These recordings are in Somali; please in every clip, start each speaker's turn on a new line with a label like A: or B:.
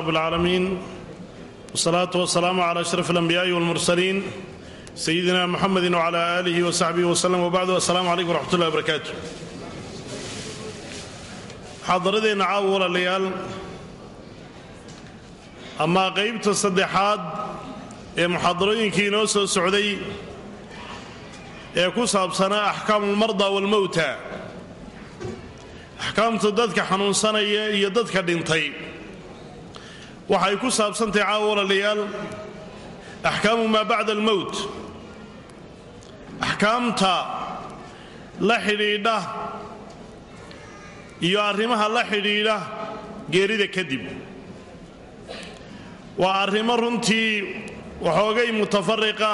A: rb اlcaalamiin wsalaatu wasalaamu cla ashraf alambiyaai walmursaliin sayidina muxamedi wcla aalihi wasaxbihi wslem wbacdu assalaamu calaykum wraxmatullahi barakaatu muxaadaradeenna caawa walaalayaal amaa qaybta saddexaad ee muxaadarooyinkii inoo soo socday ee ku saabsanaa axkaamu lmarda walmowta axkaamta dadka xanuunsanaya iyo dadka dhintay waxay ku saabsantahay caawa walaalayaal axkaamu maa bacda almowt axkaamta la xidhiidha iyo arrimaha la xidhiidha geerida kadib. Waa arrimo runtii waxoogay mutafariqa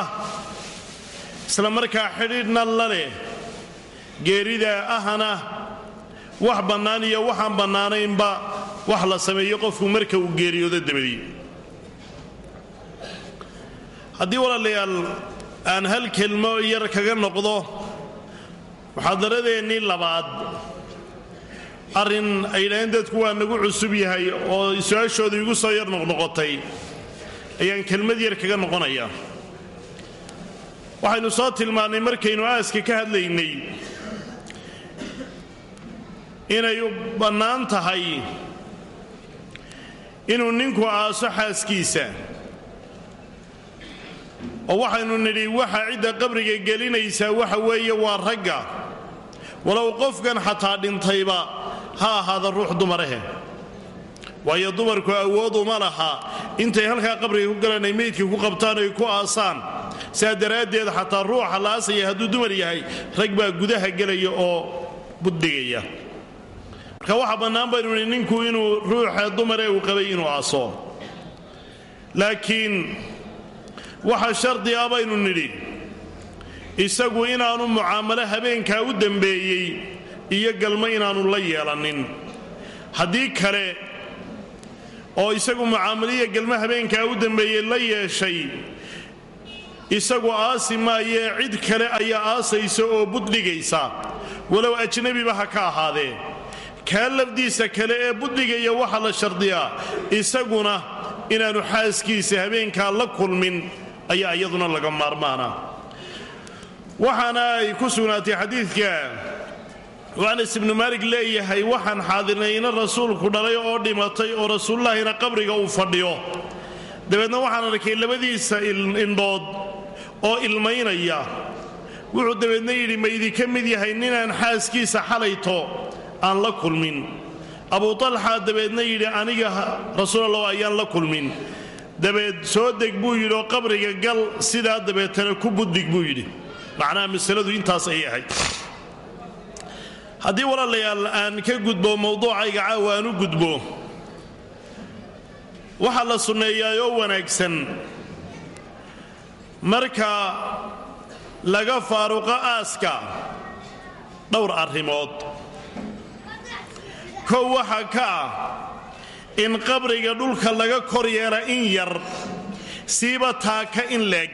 A: isla markaa xidhiidhna la leh geerida ahana wax bannaan iyo waxaan bannaanaynba wax la sameeyo qofku marka uu geeriyoodo dabadii haddii walaalayaal aan hal kelmo yar kaga noqdo muxaadaradeennii labaad. Arrin ay yidhaaheen dadku waa nagu cusub yahay oo su'aashooda igu soo yar noqnoqotay ayaan kelmad yar kaga noqonaya. Waxaynu soo tilmaannay markaynu aaska ka hadlaynay inay bannaan tahay inuu ninku aaso xaaskiisa. Oo waxaynu nidhi waxa cidda qabriga gelinaysaa waxa weeye waa ragga. Walow qofkan xataa dhintayba ha ahaada ruux dumarahe. Waayo dumarku awood uma laha. Intay halkaa qabriga ku galaan ay meydka ku qabtaan ay ku aasaan. Sidaa daraaddeed xataa ruuxa la aasaya hadduu dumar yahay rag baa gudaha gelaya oo buddhigaya marka waxaa bannaan baynu nihi ninku inuu ruuxa dumare uu qabay inuu aaso. Laakiin waxa shardi ah baynu nidhi isagu inaanu mucaamalo habeenkaa u dembeeyey iyo galmo inaanu la yeelanin. Haddii kale oo isagu mucaamaliya galmo habeenkaa u dembeeyey la yeeshay isagu aasi maayee cid kale ayaa aasaysa oo buddhigaysa walow ajnabiba ha ka ahaadee kaa lafdiisa kale ee buddhigaya waxaa la shardiyaa isaguna inaanu xaaskiisa habeenkaa la kulmin ayaa iyaduna laga maarmaana. Waxaana ay ku sugnaatay xadiidka oo anas ibnu maalig leeyahay waxaan xaadirnayna rasuulku dhalay oo dhimatay oo rasuulullaahina qabriga uu fadhiyo. Dabeedna waxaan arkay labadiisa indhood oo ilmaynaya. Wuxuu dabeedna yidhi ma idinka mid yahay ninaan xaaskiisa xalayto aan la kulmin. Abuu talxa dabeedna yidhi aniga rasuulallah ayaan la kulmin. Dabeed soo deg buu yidhi oo qabriga gal sidaa dabeetana ku buddig buu yidhi. Macnaha masaladu intaas ayay ahayd. Haddii walaalayaal aan ka gudbo mowduucayga caawa aan u gudbo waxaa la sunneeyaayoo wanaagsan. Marka laga faaruqo aaska dhowr arrimood kow waxaa ka ah in qabriga dhulka laga kor yeela in yar siiba taaka in leeg.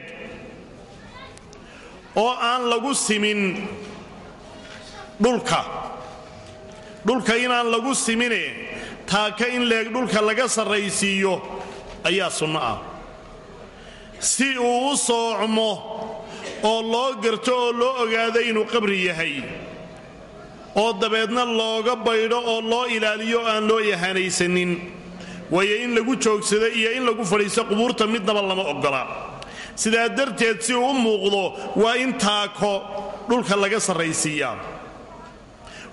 A: Oo aan lagu simin dhulka. Dhulka inaan lagu simine taaka in leeg dhulka laga sarraysiiyo ayaa sunno ah. Si uu u soocmo oo loo garto oo loo ogaado inuu qabri yahay oo dabeedna looga baydho oo loo ilaaliyo aan loo ihaanaysanin waayo in lagu joogsado iyo in lagu fadhiisto qubuurta midnaba lama oggola sidaa darteed si uu u muuqdo waa in taako dhulka laga sarraysiiyaa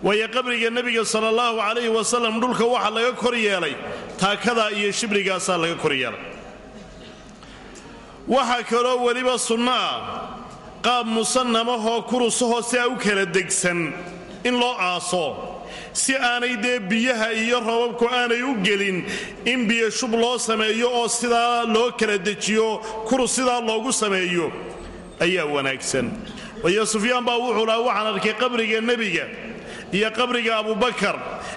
A: waayo qabriga nebiga sala allahu calayhi wasalam dhulka waxaa laga kor yeelay taakadaa iyo shibrigaasaa laga kor yeelay. Waxaa kaloo weliba sunno ah qaab musanamahoo kurusahoo sidaa u kala degsan in loo aaso. Si aanay dee biyaha iyo rababku aanay u gelin in biyo shub loo sameeyo oo sidaa loo kala dejiyo kurus sidaa loogu sameeyo ayaa wanaagsan. Waayo sufyaan baa wuxuu lahaa waxaan arkay qabriga nebiga iyo qabriga abubakar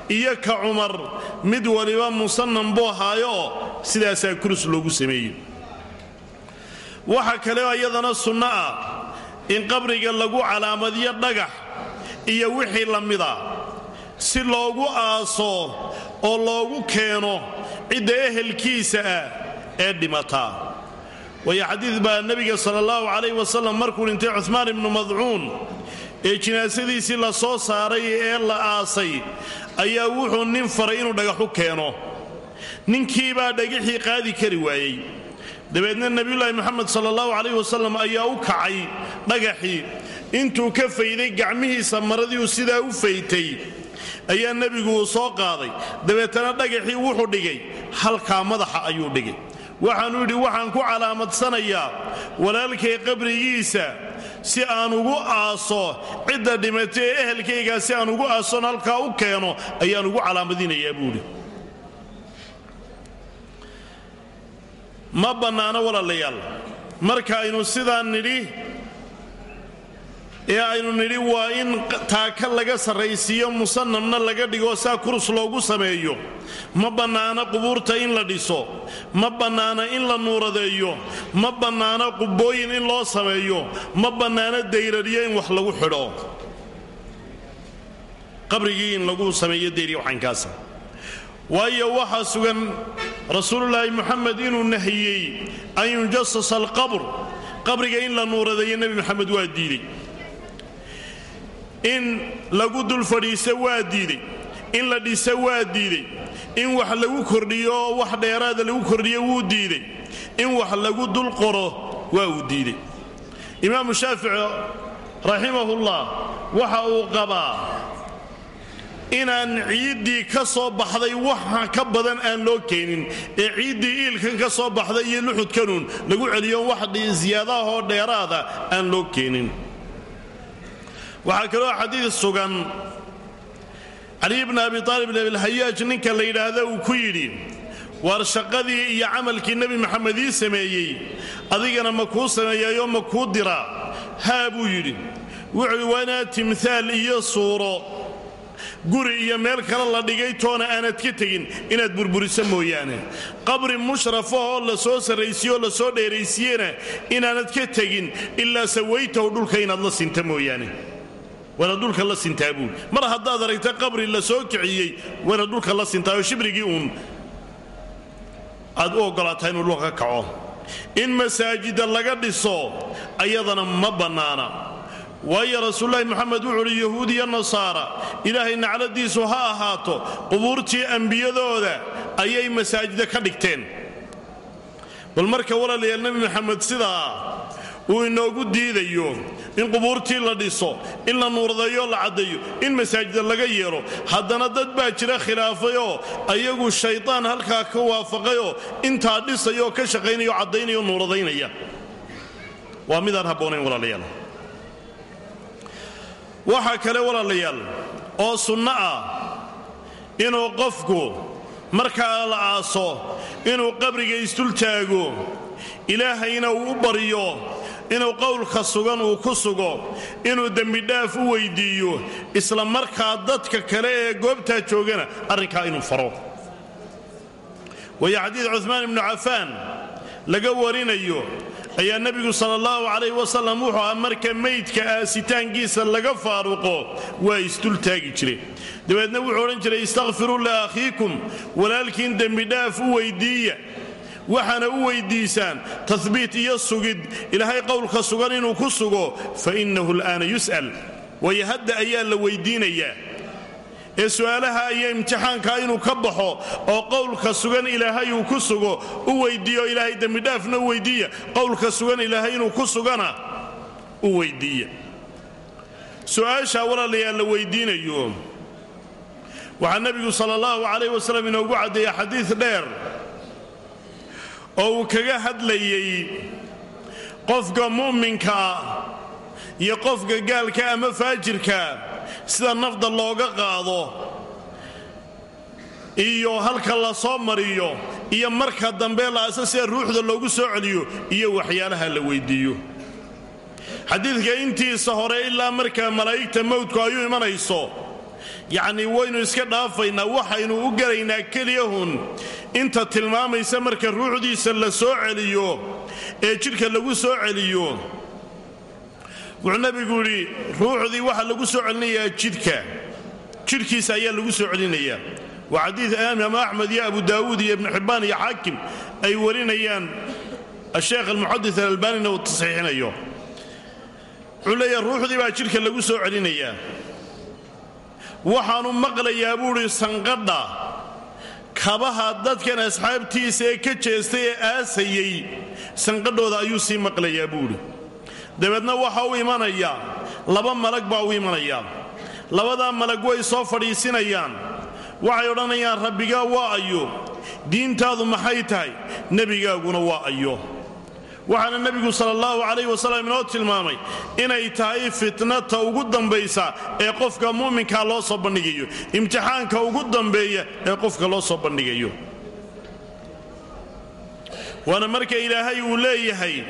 A: iyo ka cumar mid waliba musanam buu ahaayo oo sidaasaa kurus loogu sameeyey waxaa kale iyadana sunno ah in qabriga lagu calaamadiyo dhagax iyo wixii la mida si loogu aaso oo loogu keeno cidda ehelkiisa ah ee dhimataa waayo xadiid baa nebiga sala allahu calayh wasalam markuu dhintay cuhmaan ibnu madcuun ee jinaasadiisii la soo saaray ee la aasay ayaa wuxuu nin faray inuu dhagaxu keeno. Ninkiibaa dhagixii qaadi kari waayey. Dabeedna nebiyulaahi moxamed sala allahu calayh wasalam ayaa u kacay dhagaxii intuu ka fayday gacmihiisa maradii uu sidaa u faytay ayaa nebigu uu soo qaaday. Dabeetana dhagaxii wuxuu dhigay halkaa madaxa ayuu dhigay. Waxaanuu yidhi waxaan ku calaamadsanayaa walaalkay qabrigiisa si aan ugu aaso cidda dhimatay ee ehelkaygaa si aan ugu aasoon halkaa u keeno ayaan ugu calaamadinayaa buudhi ma bannaano walaalayaal marka aynu sidaa nidhi ee aynu nidhi waa in taaka laga sarraysiiyo musanamna laga dhigo saa kurus loogu sameeyo. Ma bannaana qubuurta in la dhiso. Ma bannaana in la nuuradeeyo. Ma bannaana qubbooyin in loo sameeyo. Ma bannaana dayrariyo in wax lagu xidho. Qabrigii in lagu sameeyo dayriya waxaynkaasa waayo waxaa sugan rasuululaahi moxamed inuu nahiyey an yujasasa alqabr. Qabriga in la nuuradeeyo nebi moxamed waa diiday in lagu dul fadhiiso waa diiday in la dhiso waa diiday in wax lagu kordhiyo wax dheeraada lagu kordhiyo wuu diiday in wax lagu dul qoro waa uu diiday imaamu shaafici raximahullah waxa uu qabaa inaan ciiddii ka soo baxday waxa ka badan aan loo keenin ee ciiddii iilkan ka soo baxday iyo luxudkanuun lagu celiyo wax siyaadahoo dheeraada aan loo keenin waxaa kaloo xadiid sugan. Cali bni abi aalib abilhayaaj ninka la yidhaahda uu ku yidhi waar shaqadii iyo camalkii nebi maxamed ii sameeyey adigana ma kuu sameeyayoo ma kuu diraa haa buu yidhi wuxuu waa inaad timhaal iyo suuro. Guri iyo meel kale la dhigay toona aanad ka tegin inaad burburiso mooyaane. Qabri mushrafah oo la soo sarraysiyeoo la soo dheeraysiiyena inaanad ka tegin ilaa sawaytahu dhulka inaad la sinta mooyaane waana dhulka la sintaa mar haddaad aragta qabri la soo kiciyey waana dhulka la sintaayo shibrigii uun aad u oggolaataa inuu dhulka ka kaco. In masaajida laga dhiso ayadana ma bannaana. Waayo rasuululahi moxamed wuxuu uhi yahuud iyo nasaara ilaahay nacladiisu ha ahaato qubuurtii ambiyadooda ayay masaajida ka dhigteen. Bal marka walaalayaal nebi maxamed sidaa uu inoogu diidayo in qubuurtii la dhiso in la nuurdayo la caddeeyo in masaajida laga yeelo haddana dad baa jira khilaafayoo ayagu shaydaan halkaa ka waafaqayoo intaa dhisayoo ka shaqaynayao caddaynayao nuuradaynaya. Waa midaan habboonayn walaalayaal. Waxaa kale walaalayaal oo sunno ah inuu qofku markaa la aaso inuu qabriga isdultaago ilaahayna uu u baryo inuu qowlka sugan uu ku sugo inuu dembidhaaf u weyddiiyo isla markaa dadka kale ee goobtaa joogana arrinkaa inuu faro. Waayo xadiid cuhmaan ibnu cafaan laga warinayo ayaa nebigu sala allahu calayh wasalam wuxuu ah marka meydka aasitaankiisa laga faaruqo waa isdultaagi jire. Dabeedna wuxuu odhan jiray istakfiruu liakhiikum walaalkiin dembidhaaf u weyddiiya waxaana u weyddiisaan tahbiit iyo sugid. Ilaahay qowlka sugan inuu ku sugo fa innahu al'aana yus'al. Waayo hadda ayaa la weyddiinayaa ee su'aalaha ayaa imtixaankaa inuu ka baxo oo qowlka sugan ilaahay uu ku sugo u weyddiiyo ilaahay dembidhaafna u weyddiiya qowlka sugan ilaahay inuu ku sugana u weyddiiya su'aashaa walaalayaal la weyddiinayo waxaa nebigu sala allahu calayh wasallam inoogu caddeeya xadiid dheer oo uu kaga hadlayey qofka mu'minkaa iyo qofka gaalka ama faajirka sida nafda looga qaado iyo halka la soo mariyo iyo marka dambe laasa sida ruuxda loogu soo celiyo iyo waxyaalaha la weyddiiyo xadiidka intiisa hore ilaa markaa malaa'igta mawdku ayuu imanayso yacnii waynu iska dhaafaynaa waxaynu u gelaynaa keliyahun inta tilmaamaysa marka ruuxdiisa la soo celiyo ee jidhka lagu soo celiyo wuxuu nebigu yidhi ruuxdii waxaa lagu soo celinayaa jidhka. Jidhkiisa ayaa lagu soo celinayaa. Waa xadiid imaam axmed iyo abu daawuud iyo ibnu xibbaan iyo xaakim ay warinayaan. Asheekh almuxadis alalbaanina uu tasxiixinayo. Wuxuu leeyahay ruuxdii baa jidhka lagu soo celinayaa waxaanu maqlayaa buuhi sanqadha kabaha dadkan asxaabtiisa ee ka jeestay ee aasayey sanqadhooda ayuu sii maqlayaa buuhi dabeedna waxa u imanayaa laba malag baa u imanaya. Labadaa malag way soo fadhiisinayaan. Waxay odhanayaan rabbigaa waa ayo. Diintaadu maxay tahay? Nebigaaguna waa ayo waxaana nebigu sala allahu calayh wasalam inoo tilmaamay inay tahay fitnata ugu dambaysa ee qofka mu'minkaa loo soo bandhigayo imtixaanka ugu dambeeya ee qofka loo soo bandhigayo waana marka ilaahay uu leeyahay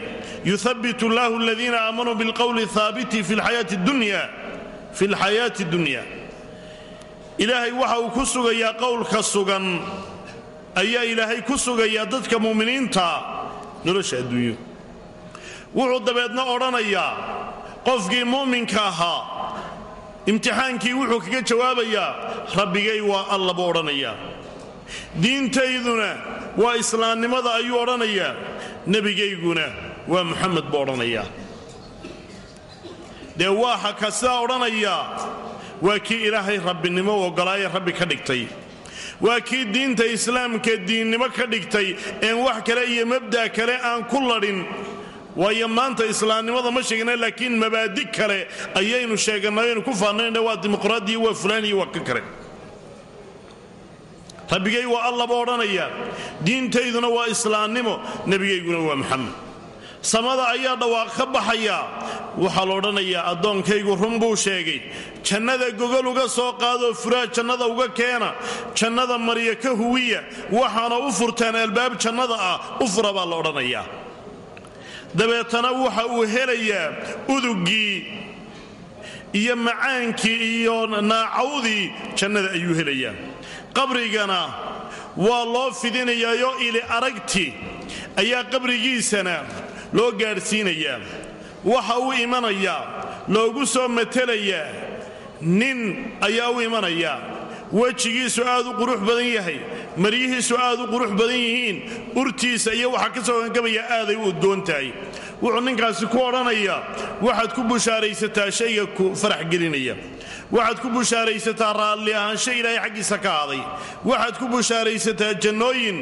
A: yuhabbit allahu aladiina aamanuu bilqowli haabiti fi lxayaati dunya. Ilaahay waxa uu ku sugayaa qowlka sugan ayaa ilaahay ku sugayaa dadka mu'miniinta nolosha adduunyo wuxuu dabeedna odhanayaa qofkii mu'minka ahaa imtixaankii wuxuu kaga jawaabayaa rabbigay waa alla buu odhanayaa diintayduna waa islaamnimada ayuu odhanayaa nebigayguna waa muxamed buu odhanayaa dee waaxa ka sidaa odhanayaa waa kii ilaahay rabbinimo u rabbi ka dhigtay. Waa kii diinta islaamka diinnimo ka dhigtay een wax kale iyo mabda' kale aan ku ladhin waayo maanta islaamnimada ma sheegna laakiin mabaadi kale ayaynu sheegannay aynu ku faannayna waa dimuqraadiya waa fulaaniya waa ka kale. Rabbigay waa allaba odhanaya diintayduna waa islaamnimo nebigayguna waa maxamed samada ayaa dhawaaq ka baxaya waxaa la odhanayaa addoonkaygu run buu sheegay jannada gogol uga soo qaadoo furaa jannada uga keena jannada marya ka huwiya waxaana u furtaan albaab jannada ah u fura baa la odhanayaa dabeetana waxa uu helayaa uduggii iyo macaankii iyo naacawdii jannada ayuu helayaa. Qabrigana waa loo fidinayaayo ili aragti ayaa qabrigiisana loo gaadhsiinayaa waxa uu imanayaa loogu soo matelayaa nin ayaa u imanayaa wejigiisu aad u qurux badan yahay maryihiisu aad u qurux badan yihiin urtiisa iyo waxaa ka soo gangabaya aaday u uddoon tahay wuxuu ninkaasi ku odhanayaa waxaad ku bushaaraysataa shayga ku farax gelinaya. Waxaad ku bushaaraysataa raalli ahaansho ilaahay xaggiisa ka aaday. Waxaad ku bushaaraysataa jannooyin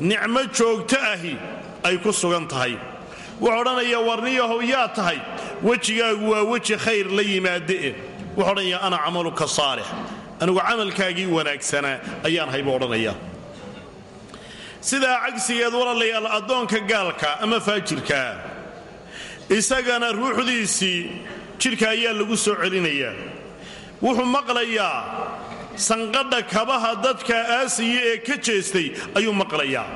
A: nicmo joogto ahi ay ku sugan tahay. Wuxuu odhanayaa warniyahow yaa tahay. Wejigaagu waa weji khayr la yimaadee wuxuu odhanayaa ana camaluka saalix anigu camalkaagii wanaagsanaa ayaan hay buu odhanayaa sidaa cagsigeed walaalayaal addoonka gaalka ama faajirkaa isagana ruuxdiisii jidhka ayaa lagu soo celinayaa. Wuxuu maqlayaa sanqadha kabaha dadka aasiya ee ka jeestay ayuu maqlayaa.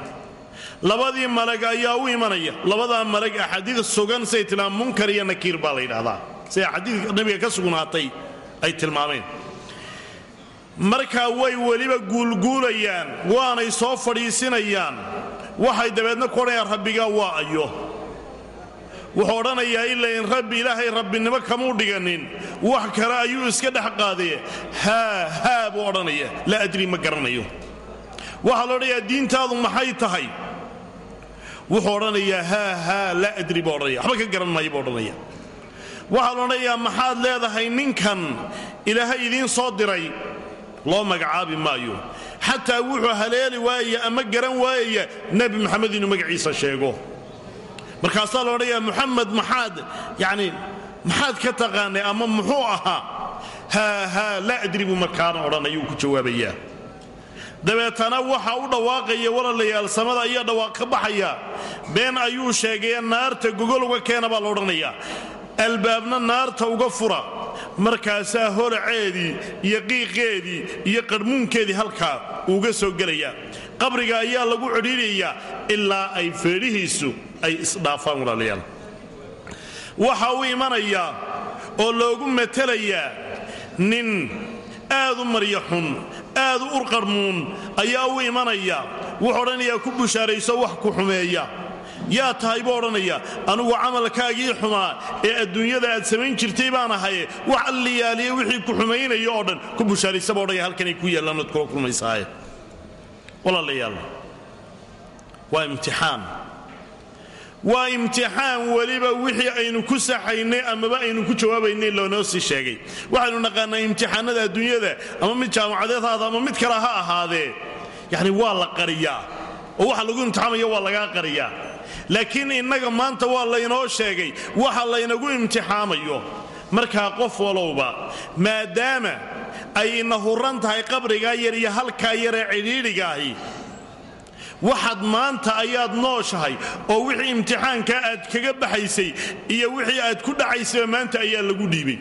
A: Labadii malag ayaa u imanaya. Labadaa malag axaadiid sugan siay tilmaam munkar iyo nakiir baa la yidhaahdaa. Siday axaadiidka nabiga ka sugnaatay ay tilmaameen markaa way weliba guulguulayaan waanay soo fadhiisinayaan. Waxay dabeedna ku odhanayaan rabbigaa waa ayo wuxuu odhanayaa ilain rabbi ilaahay rabbinimo kamuu dhiganin. Wax kale ayuu iska dhex qaadee. Haa haa buu odhanaya laa adri ma garanayo. Waxaa la odhanayaa diintaadu maxay tahay? Wuxuu odhanayaa haa haa laa adri buu odhanaya waxba ka garan maayo buu odhanaya waxaa la odhanayaa maxaad leedahay ninkan? Ilaahay idiin soo diray loo magacaabi maayo. Xataa wuxuu haleeli waayaya ama garan waayaya nebi maxamed inuu magaciisa sheego. Markaasaa la odhanayaa muxamed maxaad yani maxaad ka taqaanay ama muxuu ahaa? Haa haa laa adri buu markaana odhanayuu ku jawaabayaa. Dabeetana waxa u dhawaaqaya walaalayaal samada ayaa dhawaaq ka baxaya. Been ayuu sheegaya naarta gogol uga keena baa la odhanayaa albaabna naarta uga fura. Markaasaa holaceedii iyo qiiqeedii iyo qarhmuunkeedii halkaa uuga soo gelayaa qabriga ayaa lagu cidhiidhayaa ilaa ay feedhihiisu ay isdhaafaan walaalayaal. Waxa uu imanayaa oo loogu matelayaa nin aad u marya xun aad u urqarhmuun ayaa u imanaya. Wuxuu odhanayaa ku bushaarayso wax ku xumeeya yaa tahay buu odhanaya anugu camalkaagii xumaa ee adduunyada aad samayn jirtay baan ahaye wax alliyaaliye wixii ku xumaynaya oo dhan ku bushaaraysaba odhaya halkanay ku yaallaan ood kula kulmaysaaye. Walaalayaal waa imtixaan. Waa imtixaan weliba wixii aynu ku saxaynay amaba aynu ku jawaabaynay loonoo sii sheegay. Waxaynu naqaanaa imtixaanada adduunyada ama mid jaamacadeed ama mid kale ha ahaadee. Yacni waa la qariyaa oo waxa lagu imtixaamaya waa lagaa qariyaa laakiin innaga maanta waa laynoo sheegay waxa laynagu imtixaamayo. Markaa qof walowba maadaama ay ina huran tahay qabrigaa yar iyo halkaa yaree cidhiidhigaahi waxaad maanta ayaad nooshahay oo wixii imtixaankaa aad kaga baxaysay iyo wixii aad ku dhacaysayba maanta ayaa lagu dhiibay.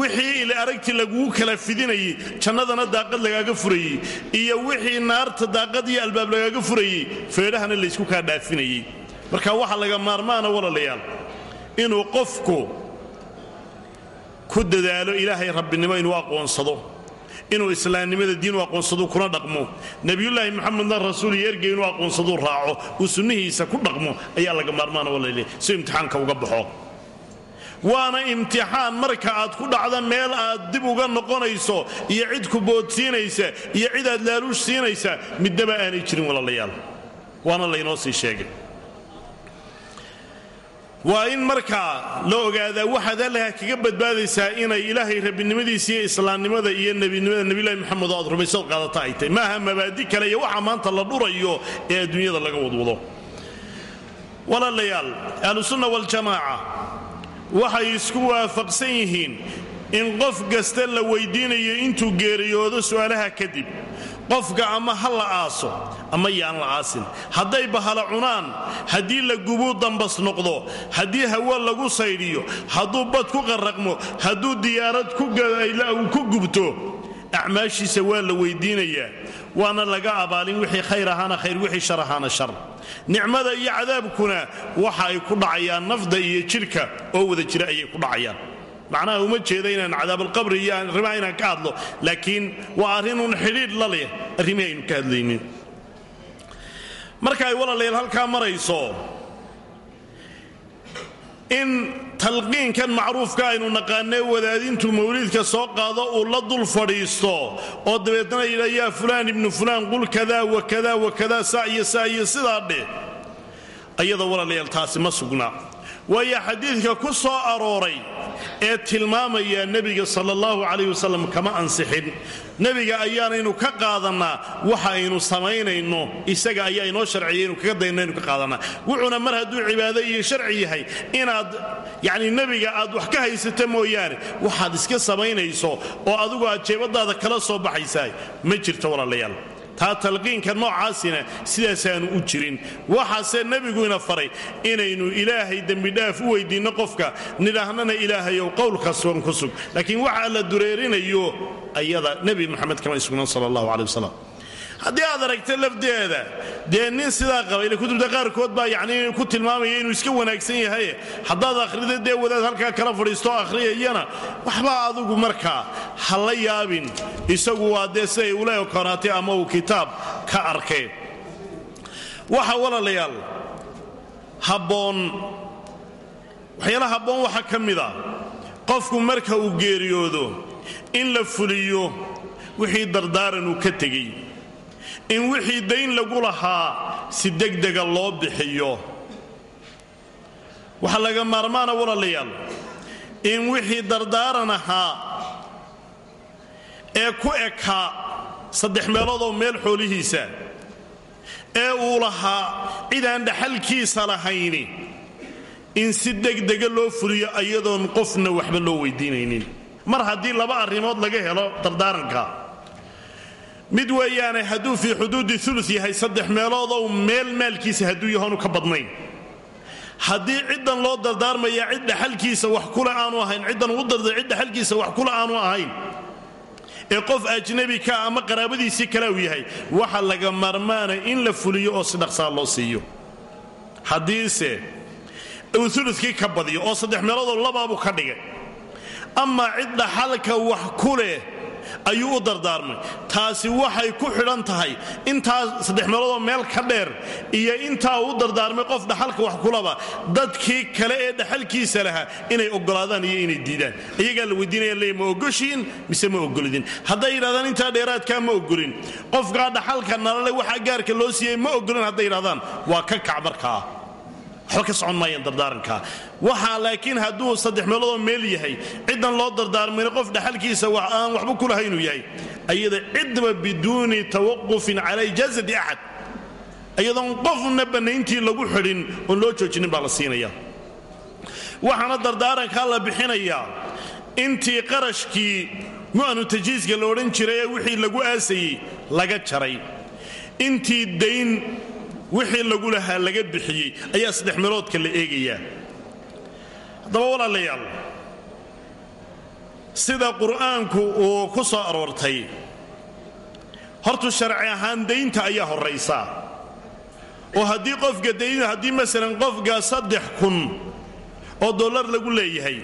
A: Wixii ile aragti lagugu kala fidinayey jannadana daaqad lagaaga furayey iyo wixii naarta daaqad iyo albaab lagaaga furayey feedhahana laysku kaa dhaafinayey marka waxa laga maarmaana walaalayaal inuu qofku ku dadaalo ilaahay rabbinimo inuu aqoonsado inuu islaamnimada diin u aqoonsado kuna dhaqmo. Nebiyullaahi maxamedna rasuul iyo ergey inuu aqoonsaduu raaco uu sunnihiisa ku dhaqmo ayaa laga maarmaana walayle si imtixaanka uga baxo. Waana imtixaan marka aad ku dhacda meel aad dib uga noqonayso iyo cid ku boodsiinaysa iyo cid aad laaluush siinaysa midnaba aanay jirin walaalayaal. Waana laynoo sii sheegay waa in markaa la ogaadaa waxaad allaha kaga badbaadaysaa inay ilaahay rabbinimadiisa iyo islaamnimada iyo nebinimada nebilahi maxamed oo aad rumaysad qaadata ay tahay. Maaha mabaadi kale iyo waxa maanta la dhurayo ee adduunyada laga wadwado. Walaalayaal ahlusunna waljamaaca waxay isku waafaqsan yihiin in qof kasta la weydiinayo intuu geeriyoodo su'aalaha kadib qofka ama ha la aaso ama yaan la aasin. Hadday bahala cunaan. Haddii la gubuu dambas noqdo haddii hawo lagu saydhiyo hadduu bad ku qarraqmo hadduu diyaarad ku gubto acmaashiisa waa la weydiinayaa waana laga abaalin wixii khayr ahaana khayr wixii shar ahaana shar. Nicmada iyo cadaabkuna waxa ay ku dhacayaan nafda iyo jidhka oo wada jira ayay ku dhacayaan macnaha uma jeeda inaan cadaabalqabri iyo arrimaha inaan ka hadlo laakiin waa arrinun xidhiidh la leh arrimihii aynu ka hadlaynin. Marka ay walaalayaal halkaa marayso in talqiinkan macruufka aynu naqaanee wadaadintuu mawliidka soo qaado uu la dul fadhiisto oo dabeedna yidha yaa fulaan ibnu fulaan qul kada wakada wakada saa iyo saa iyo sidaa dheh. Ayada walaalayaal taasi ma sugna waayo xadiidka ku soo arooray ee tilmaamaya nebiga sala allahu calayh wasalam kama ansixin. Nebiga ayaanaynu ka qaadannaa waxa aynu samaynayno isaga ayaa inoo sharciya inu kaga dayno aynu ka qaadannaa. Wuxuuna mar hadduu cibaado iyo sharci yahay inaad yacni nebiga aad wax ka haysata mooyaane waxaad iska samaynayso oo adigu aad jeebadaada kala soo baxaysaa ma jirto walaalayaal taa talqiinka noocaasina sidaasaanu u jirin. Waxaase nebigu ina faray inaynu ilaahay dembidhaaf u weydiinno qofka nidhaahnana ilaahayow qowlkaas wan ku sug. Laakiin waxa la dureerinayo ayada nebi maxamed kama sugnan sala allahu caley wasalam haddii aad aragta lafdeeda dee nin sidaa qaba ile kutubta qaarkood baa yacni ku tilmaamaya inuu iska wanaagsan yahay. Haddaad akhrida dee wadaad halkaa kala fadhiisto akhriyayana waxbaa adugu markaa ha la yaabin. Isagu waa dee siday ula ekonaatay ama uu kitaab ka arkeen waxa walaalayaal habboon waxyaala habboon waxaa ka mid a qofku marka uu geeriyoodo in la fuliyo wixii dardaaran uu ka tegey in wixii dayn lagu lahaa si degdega loo bixiyo. Waxaa laga maarmaana walaalayaal in wixii dardaaran ahaa ee ku ekaa saddex meeloodoo meel xoolihiisa ee uu lahaa cidaan dhaxalkiisa lahayni in si degdega loo fuliyo iyadoon qofna waxba loo weydiinaynin. Mar haddii laba arrimood laga helo dardaaranka mid weeyaane hadduu fii xuduudi ulu yahay saddex meeloodow meel maalkiisa hadduu yahoonu ka badnayn. Haddii ciddan loo dardaarmaya cid dhaxalkiisa wax kule aanu ahayn ciddan ugu darda cid dhaxalkiisa wax kule aanu ahayn ee qof ajnabi ka ama qaraabadiisii kale uu yahay waxa laga marmaana in la fuliyo oo si dhaqsaa loo siiyo. Haddiise uu ulukii ka badiyo oo saddex meeloodoo labaabuu ka dhigay amaa cid dhaxalka wax ku leh ayuu u dardaarmay. Taasi waxay ku xidhan tahay intaa saddex meeloodoo meel ka dheer iyo intaa uu dardaarmay qof dhaxalka wax kulaba dadkii kale ee dhaxalkiisa lahaa inay ogolaadaan iyo inay diidaan. Iyagaa la weydiinaya leey ma ogoshiin? Mise ma ogolidin. Hadday yidhahdaan intaa dheeraadkaa ma ogolin. Qofkaa dhaxalka nalale waxaa gaarka loo siiyey ma ogolin hadday yidhahdaan waa ka kac markaa waxba ka socon maayaan dardaaranka waxaa laakiin hadduu saddex meeloodoo meel yahay ciddan loo dardaarmayna qof dhaxalkiisa aan waxba kulaha inuu yahay. Ayada cidba biduuni tawaqufin cala ijaazati axad iyadoon qofna bannayntii lagu xidhin oon loo joojinin baa la siinaya waxaana dardaarankaa la bixinayaa intii qarashkii mu'anu tajhiiska la odhan jiray ee wixii lagu aasayey laga jaray. Intii dayn wixii lagu lahaa laga bixiyey ayaa saddex meeloodka la eegayaa haddaba walaalayaal sida qur'aanku uu ku soo aroortay hortu sharci ahaan daynta ayaa horraysa oo haddii qofka dayn haddii masalan qofka saddex kun oo dollar lagu leeyahay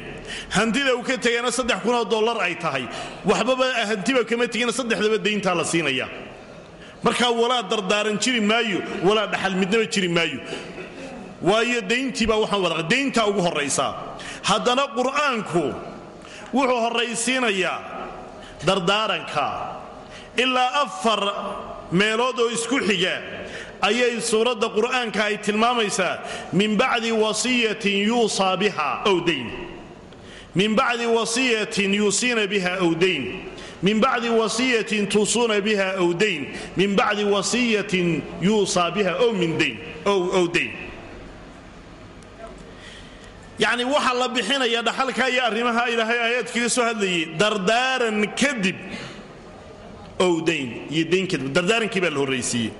A: hantida uu ka tegana saddex kun oo dollar ay tahay waxbaba hantiba kama tegina saddexdaba dayntaa la siinaya markaa walaa dardaaran jiri maayo walaa dhaxal midnaba jiri maayo. Waayo dayntiibaa waxaan dayntaa ugu horraysaa haddana qur'aanku wuxuu horraysiinayaa dardaaranka. Ilaa afar meelood oo isku xiga ayay suuradda qur'aanka ay tilmaamaysaa min bacdi wasiyatin yuusaa biha ow dayn min bacdi wasiyatin yuusiina biha ow dayn min bacdi wasiyatin tuusuuna biha ow dayn. Min bacdi wasiyatin yuusaa biha ow min dayn ow dayn. Yacni waxaa la bixinaya dhaxalka iyo arrimaha ilaahay aayaadkaga soo hadlayay dardaaran kadib ow dayn iyo kadib. Dardaarankii baa la horraysiiyey.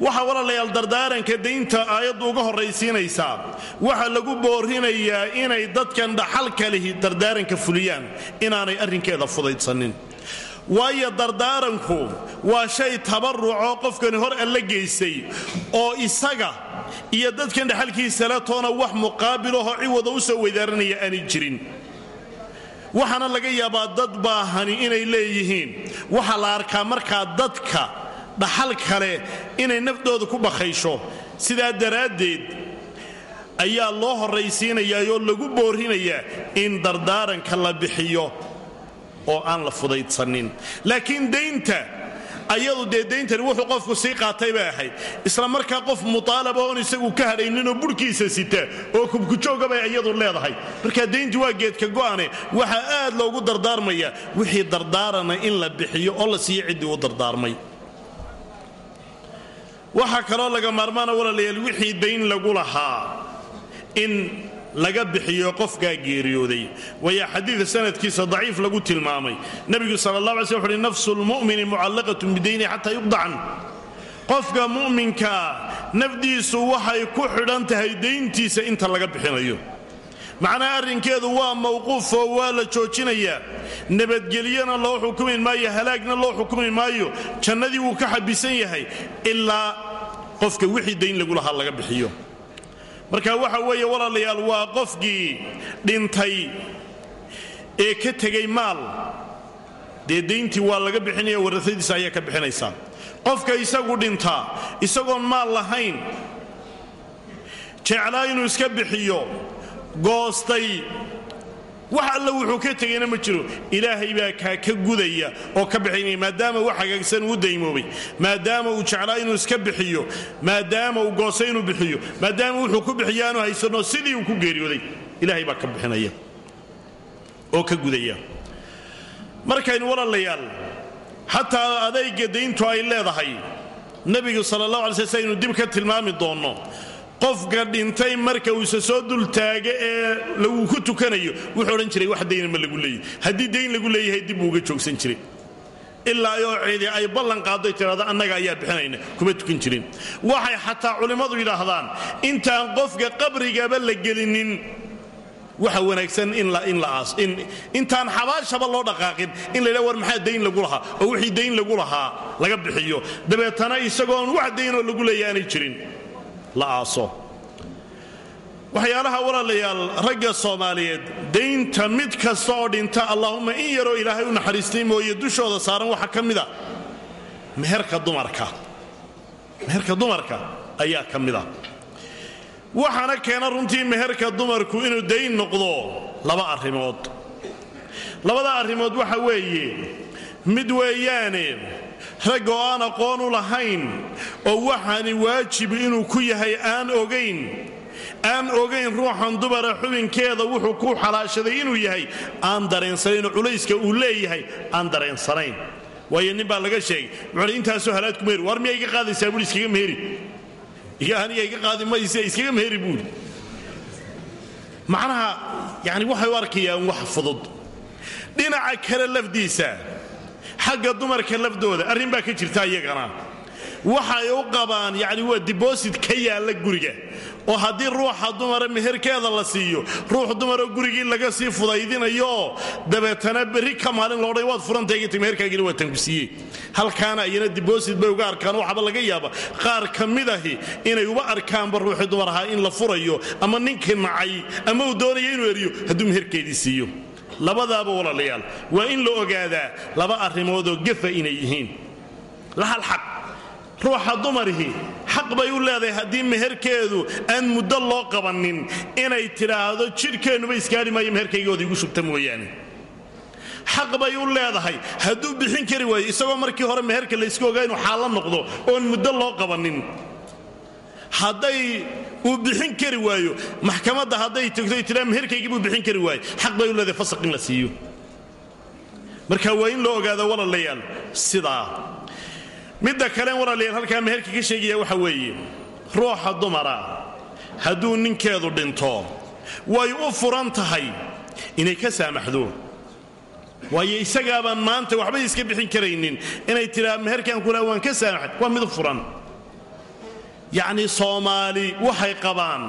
A: Waxaa walaalayaal dardaaranka daynta aayaddu uga horraysiinaysaa waxaa lagu boorinayaa inay dadkan dhaxalka lihi dardaaranka fuliyaan inaanay arrinkeeda fudaydsanin waayo dardaaranku waa shay tabarrucoo qofkani hor alla geysay oo isaga iyo dadkan dhaxalkiisa le toona wax muqaabilahoo ciwada u soo weydaaranaya aanay jirin. Waxaana laga yaabaa dad baahani inay leeyihiin. Waxaa la arkaa markaa dadka dhaxal kale inay nafdooda ku bakhaysho sidaa daraaddeed ayaa loo horraysiinayaa oo lagu boorinayaa in dardaaranka la bixiyo oo aan la fudaydsanin. Laakiin daynta ayadu dee dayntani wuxuu qofku sii qaatay bay ahayd isla markaa qof muaalaba oon isagu ka hadhayninoo burhkiisa sita oo kubkujooga bay iyadu leedahay. Markaa dayntii waa geedka go'ane waxaa aad loogu dardaarmaya wixii dardaarana in la bixiyo oo la siiyo ciddii u dardaarmay. Waxaa kaloo laga maarmaana walaalayaal wixii dayn lagu lahaa in laga bixiyo qofkaa geeriyooday. Wayaa xadiida sanadkiisa daciif lagu tilmaamay. Nebigu sal la alay sl wuxuuhi nafsu lmu'mini mucallaqatun bidayni xataa yuqdacan qofka mu'minkaa nafdiisu waxay ku xidhan tahay dayntiisa inta laga bixinayo. Macnaha arrinkeedu waa mawquuf oo waa la joojinayaa nabadgelyana loo xukumi maayo halaagna loo xukumi maayo. Jannadii wuu ka xabisan yahay ilaa qofka wixii dayn lagu lahaa laga bixiyo marka waxa weeye walaalayaal waa qofkii dhintay ee ka tegay maal. Dee dayntii waa laga bixinaya warasadiisa ayaa ka bixinaysaa qofka isagu dhintaa isagoon maal lahayn jeclaa inuu iska bixiyo goostay wax alla wuxuu ka tegayna ma jiro. Ilaahay baa kaa ka gudaya oo ka bixinaya maadaama wax hagaagsan uu daymoobay. Maadaama uu jeclaa inuu iska bixiyo. Maadaama uu goostay inuu bixiyo. Maadaama wuxuu ku bixiyo aanu haysano sidii uu ku geeriyooday. Ilaahay baa ka bixinaya oo ka gudaya. Markaynu walaalayaal xataa adayga dayntu ay leedahay nebigu sala allah alay sl saynu dib ka tilmaami doonno qofka dhintay marka uu isa soo dultaaga ee lagu ku tukanayo wuxuu odhan jiray wax dayna ma lagu leeyahy haddii dayn lagu leeyahay dib uuga joogsan jiray. Ilaa oo cidi ay ballan qaaddoy tidhahdo annaga ayaa bixinayna kuma tukan jirin. Waxay xataa culimmadu yidhaahdaan intaan qofka qabrigaba la gelinin. Waxa wanaagsan intaan xabaashaba loo dhaqaaqin in la war maxaa dayn lagu lahaa? Oo wixii dayn lagu lahaa laga bixiyo. Dabeetana isagoon wax daynoo lagu leeya jirin la aaso. Waxyaalaha walaalayaal ragga soomaaliyeed daynta mid kasta oo dhinta allaahumma in yaroo ilaahay u naxariistay mooye dushooda saaran waxaa ka mida meherka dumarka. Meherka dumarka ayaa ka mida waxaana keena runtii meherka dumarku inuu dayn noqdo laba arrimood. Labada arrimood waxa weeye mid weeyaane ragga oo aan aqoon u lahayn oo waxaani waajib inuu ku yahay aan ogayn aan ogayn ruuxan dumara xubinkeeda wuxuu ku xalaashaday inuu yahay. Aan dareensanaynoo culayska uu leeyahay aan dareensanayn waayo nin baa laga sheegay wuxuuhi intaasoo halaad ku meheri war miyaa iga qaadaysaa? Buui iskaga meheri aniga iga qaadi mayse iskaga meheri buuri macnaha yani waxay u arkayaan wax fudud. Dhinaca kale lafdiisa xagga dumarka lafdooda arrin baa ka jirta iyagana. Waxay u qabaan yani waa dibosit ka yaalla guriga. Oo haddii ruuxa dumara meherkeeda la siiyo ruux dumaroo gurigii laga sii fudaydinayooo dabeetana berri ka maalin loodhay waad furantaygt meherkaagina waa tanku siiye halkaana ayana dibosit bay uga arkaan waxaba laga yaaba. Qaar ka mid ahi inay uba arkaanba ruuxii dumar in la furayo ama ninkii nacay ama uu doonaya inuu eriyo hadduu meherkeedii siiyo labadaaba walaalayaal waa in la ogaadaa laba arrimoodoo gefa inay yihiin. Lahal xaq. Ruuxa dumarihi xaq bay u leedahay haddii meherkeedu aan muddo loo qabannin inay tidhaahdo jidhkeennuba iskaadhi maayo meherkaygooda igu shubta mooyaane. Xaq bay u leedahay hadduu bixin kari waayo isagoo markii hore meherka layska ogaa inuu xaalla noqdo oon muddo loo qabannin hadday uu bixin kari waayo maxkamadda hadday tagto tiraa meherkaygii buu bixin kari waayo xaq bay u leedahay fasaq in la siiyo. Marka waa in loo ogaado walaalayaal sidaa. Midda kalen walaalayaal halkaa meherka ka sheegaya waxa weeye ruuxa dumara hadduu ninkeedu dhinto way u furan tahay inay ka saamaxdo. Waayo isagaabaan maanta waxbay iska bixin karaynin. Inay tidhaa meherkan kulaa waan ka saamaxay waa mid u furan yacnii soomaali waxay qabaan.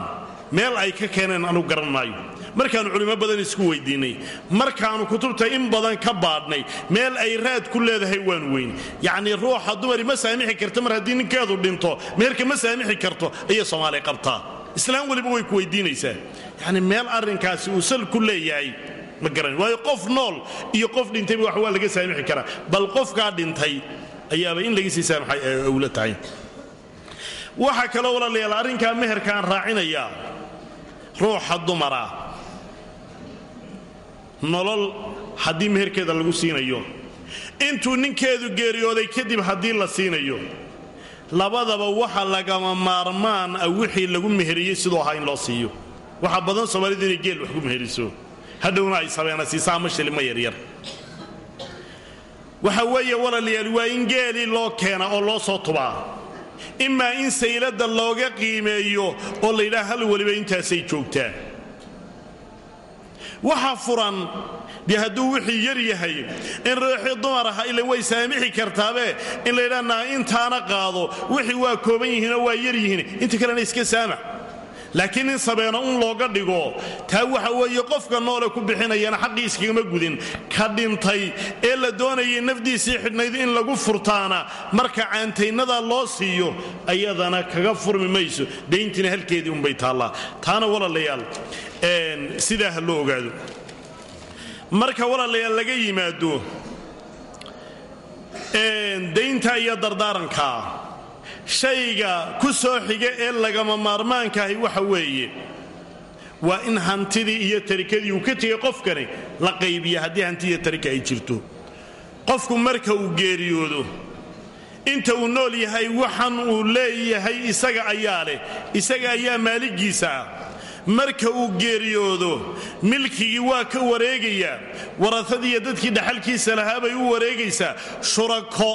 A: Meel ay ka keeneen anugu garan maayo. Markaannu culimmo badan isku weydiinnay markaannu kutubta in badan ka baadhnay. Meel ay raad ku leedahay waan weyn. Yacnii ruuxa dumari ma saamixi karta mar haddii ninkeedu dhinto. Meherka ma saamixi karto. Ayay soomaali qabtaa. Islaam weliba way ku weydiinaysaa. Yacni meel arrinkaasi uu sal ku leeyahay ma garan. Waayo qof nool iyo qof dhintayba wax waa laga saamixi karaa. Bal qofkaa dhintay ayaaba in laga sii saamaxay ay owla tahay waxaa kaloo walaalayaal arrinkaa meherkaan raacinayaa ruuxa dumara. Nolol haddii meherkeeda lagu siinayo. Intuu ninkeedu geeriyooday kadib haddii la siinayo. Labadaba waxa lagama maarmaan ah wixii lagu meheriyey siduu ahaa in loo siiyo. Waxaa badan soomaalidu inay geel wax ku meheriso. Hadhowna ay sabeena siisaa ama shilimo yaryar. Waxa weeye walaalayaal waa in geelii loo keena oo loo soo tubaa imaa in sayladda looga qiimeeyo oo layidhaha hal weliba intaasay joogtaa waxa furan dee hadduu wixii yar yahay in ruuxii dumar aha ila way saamixi kartaabe in laydhaa naa intaana qaado wixii waa kooban yihiinoo waa yar yihiin inta kalena iska saamax laakiin in sabeena un looga dhigo taa waxa weeye qofka noole ku bixinayana xaqii iskagama gudin. Ka dhintay ee la doonayay nafdiisii xidhnayd in lagu furtaana marka caantaynada loo siiyo ayadana kaga furmi mayso. Dayntiina halkeedii unbay taallaa taana walaalayaal sidaa ha loo ogaado. Marka walaalayaal laga yimaado daynta iyo dardaaranka shayga ku soo xiga ee lagama maarmaankaahi waxa weeye. Waa in hantidii iyo tarikadii uu ka tegay qofkani la qaybiya haddii hanti iyo tarika ay jirto. Qofku marka uu geeriyoodo inta uu nool yahay waxan uu leeyahay isaga ayaa leh isaga ayaa maaligiisa ah. Marka uu geeriyoodo milkigii waa ka wareegayaa warafadiiyo dadkii dhaxalkiisa lahaa bay u wareegaysaa. Shurako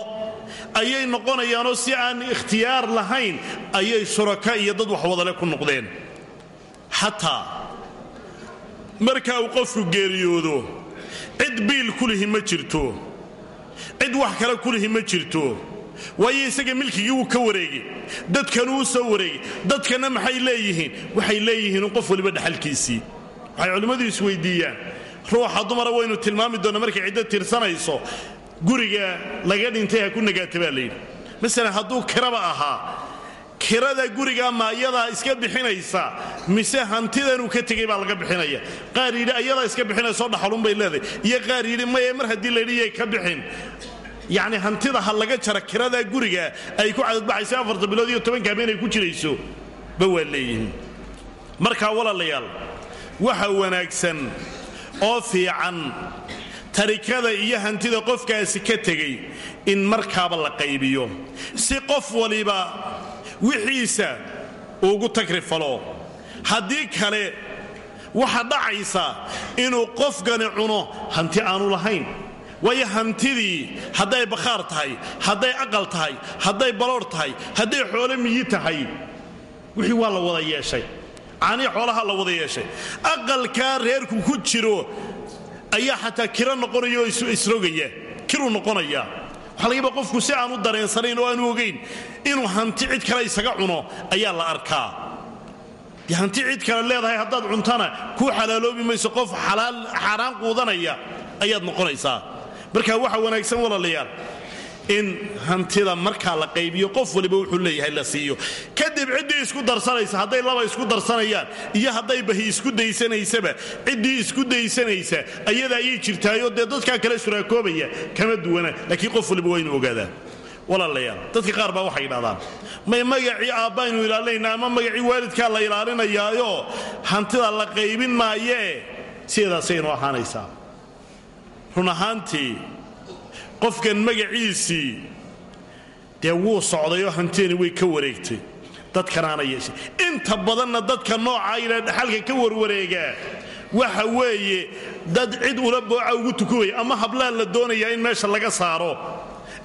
A: ayay noqonayaanoo si aan ikhtiyaar lahayn ayay shuraka iyo dad waxwadale ku noqdeen. Xataa marka uu qofku geeriyoodo cid biil ku lihi ma jirto cid wax kale ku lihi ma jirto waayo isaga milkigii wuu ka wareegay dadkanuu u soo wareegay dadkana maxay leeyihiin? Waxay leeyihiin qof waliba dhaxalkiisii. Waxay culimmadu isweydiiyaan ruuxa dumara waynu tilmaami doonna markay ciddo tirsanayso guriga laga dhintay ha ku nagaata baa layidhi masalan hadduu kiraba ahaa kirada guriga maayadaa iska bixinaysa mise hantidanuu ka tegay baa laga bixinaya. Qaar yidhi ayadaa iska bixinayso dhaxalunbay leedahay. Iyo qaar yidhi maye mar haddii laydhiyay ka bixin. Yacni hantida ha laga jara kiradaa guriga ay ku cadadbaxaysa afarta bilood iyo tobanka habeenay ku jirayso ba waa leeyihiin markaa walaalayaal waxa wanaagsan oo fiican tarikada iyo hantida qofkaasi ka tegay in markaaba la qaybiyo. Si qof waliba wixiisa ugu tagrifalo haddii kale waxa dhacaysa inuu qofkani cuno hanti aanu lahayn. Waayo hantidii hadday bakhaar tahay hadday aqal tahay hadday baloor tahay hadday xoolo miyi tahay wixii waa la wada yeeshay. Canii xoolaha la wada yeeshay. Aqalkaa reerku ku jiro ayaa xataa kiro noqonaya oo isrogaya kiruu noqonaya. Waxaa laga yaba qofku si aanu dareensanayn oo aanu ogayn inuu hanti cid kale isaga cuno ayaa la arkaa. Dee hanti cid kale leedahay haddaad cuntana kuu xalaaloobi mayso qof xaaraan quudanaya ayaad noqonaysaa. Marka waxa wanaagsan walaalayaal in hantida markaa la qaybiyo qof waliba wuxuu leeyahay la siiyo. Kadib ciddii isku darsanaysa hadday laba isku darsanayaan iyo hadday bahi isku daysanaysaba ciddii isku daysanaysa ayada ayay jirtaayoo dee dadkaa kale suraakoobaya kama duwana. Laakiin qof waliba waa ogaadaa. Walaalayaal dadka qaar baa waxay idhahdaan may magacii aabbaynu ilaalinayna ama magacii waalidkaa la ilaalinayaayo? Hantida la qaybin maayee? Sideedaasaynu ahaanaysaa. Run ahaantii qofkan magaciisii dee wuu socdayoo hantieni way ka wareegtay. Dadkanaana yeeshay. Inta badanna dadka noocaa ila dhaxalka ka warwareegaa waxa weeye dad cid ula booca ugu tukubaya ama hablaa la doonayaa in meesha laga saaro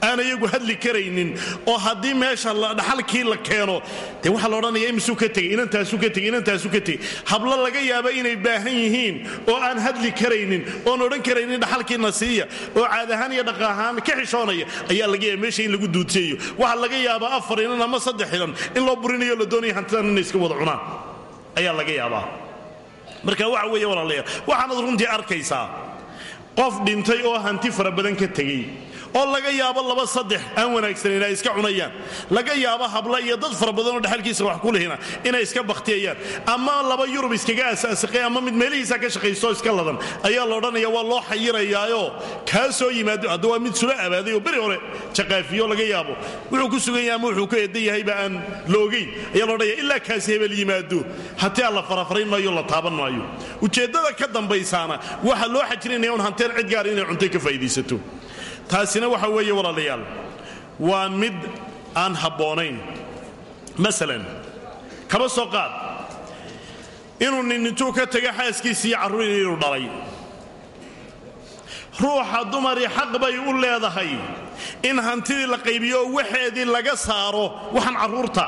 A: aan iyagu hadli karaynin oo haddii meesha dhaxalkii la keeno dee waxaa la odhanaya imisuu ka tegey inantaasuu ka tegey inantaasuu ka tegey hablo laga yaaba inay baahan yihiin oo aan hadli karaynin oon odhan karaynin dhaxalkiina siiya oo caad ahaan iyo dhaq ahaan ka xishoonaya ayaa laga yaaba meesha in lagu duudseeyo waxaa laga yaabaa afar inan ama saddex inan in loo burinayo la doonaya hantidan inay iska wada cunaan. Ayaa laga yaabaa. Marka waxa weeye walaalayaal waxaanad runtii arkaysaa qof dhintay oo hanti fara badan ka tegey oo laga yaabo laba saddex aan wanaagsanan ay iska cunayaan. Laga yaabo habla iyo dad fara badanoo dhexalkiisa wax ku lihina inay iska bakhtiyayaan. Ama laba yurub iskaga asaasiqay ama mid meelihiisa ka shaqaysto iska ladan. Ayaa la odhanaya waa loo xayirayaayo. Kaa yimaado. Hadda waa mid sula abaaday oo beri hore jaqaafiyo laga yaabo. Wuxuu ku sugan yahay ama wuxuu ku eedan yahayba aan la ayaa la odhanaya ilaa kaasi hebel yimaado. Hatii aan la farafarayn maayo la taaban maayo. Ujeeddada ka dambaysaana waxaa loo xajirinaya un hanteen cid gaar inay cuntay ka faa'iidaysato taasina waxa weeye walaalayaal waa mid aan habboonayn. Masalan kaba soo qaad inuu nin intuu ka taga xaaskiisii carruur inuu dhalay. Ruuxa dumarii xaq bay u leedahay in hantidii la qaybiyo oo waxeedii laga saaro waxan carruurta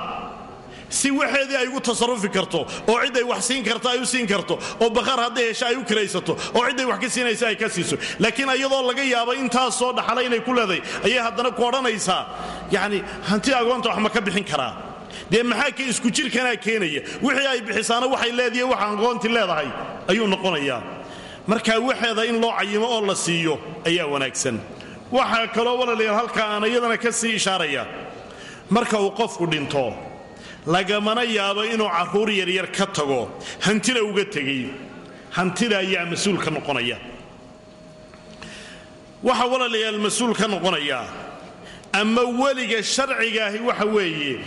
A: si waxeedii ay ugu tasarufi karto oo ciday wax siin karto ay u siin karto oo bakhaar hadday hesho ay u kiraysato oo ciday wax ka siinaysa ay ka siiso. Laakiin iyadoo laga yaabo intaas soo dhaxala inay ku leedahay ayay haddana ku odhanaysaa yacni hanti agoonta wax ka bixin karaa. Dee maxaa ka isku jirkanaa keenaya? Wixii ay bixisaana waxay leedihi waxa aqoonti leedahay ayuu noqonayaa. Markaa waxeeda in loo cayimo oo la siiyo ayaa wanaagsan. Waxaa kaloo walaalayaal halka aan iyadana ka sii ishaaraya marka uu qofku dhinto lagamana yaabo inuu carruur yaryar ka tago. Hantida uga tegay hantida ayaa mas'uul ka noqonaya. Waxa walaalayaal mas'uul ka noqonaya. Ama weliga sharcigaahi waxa weeye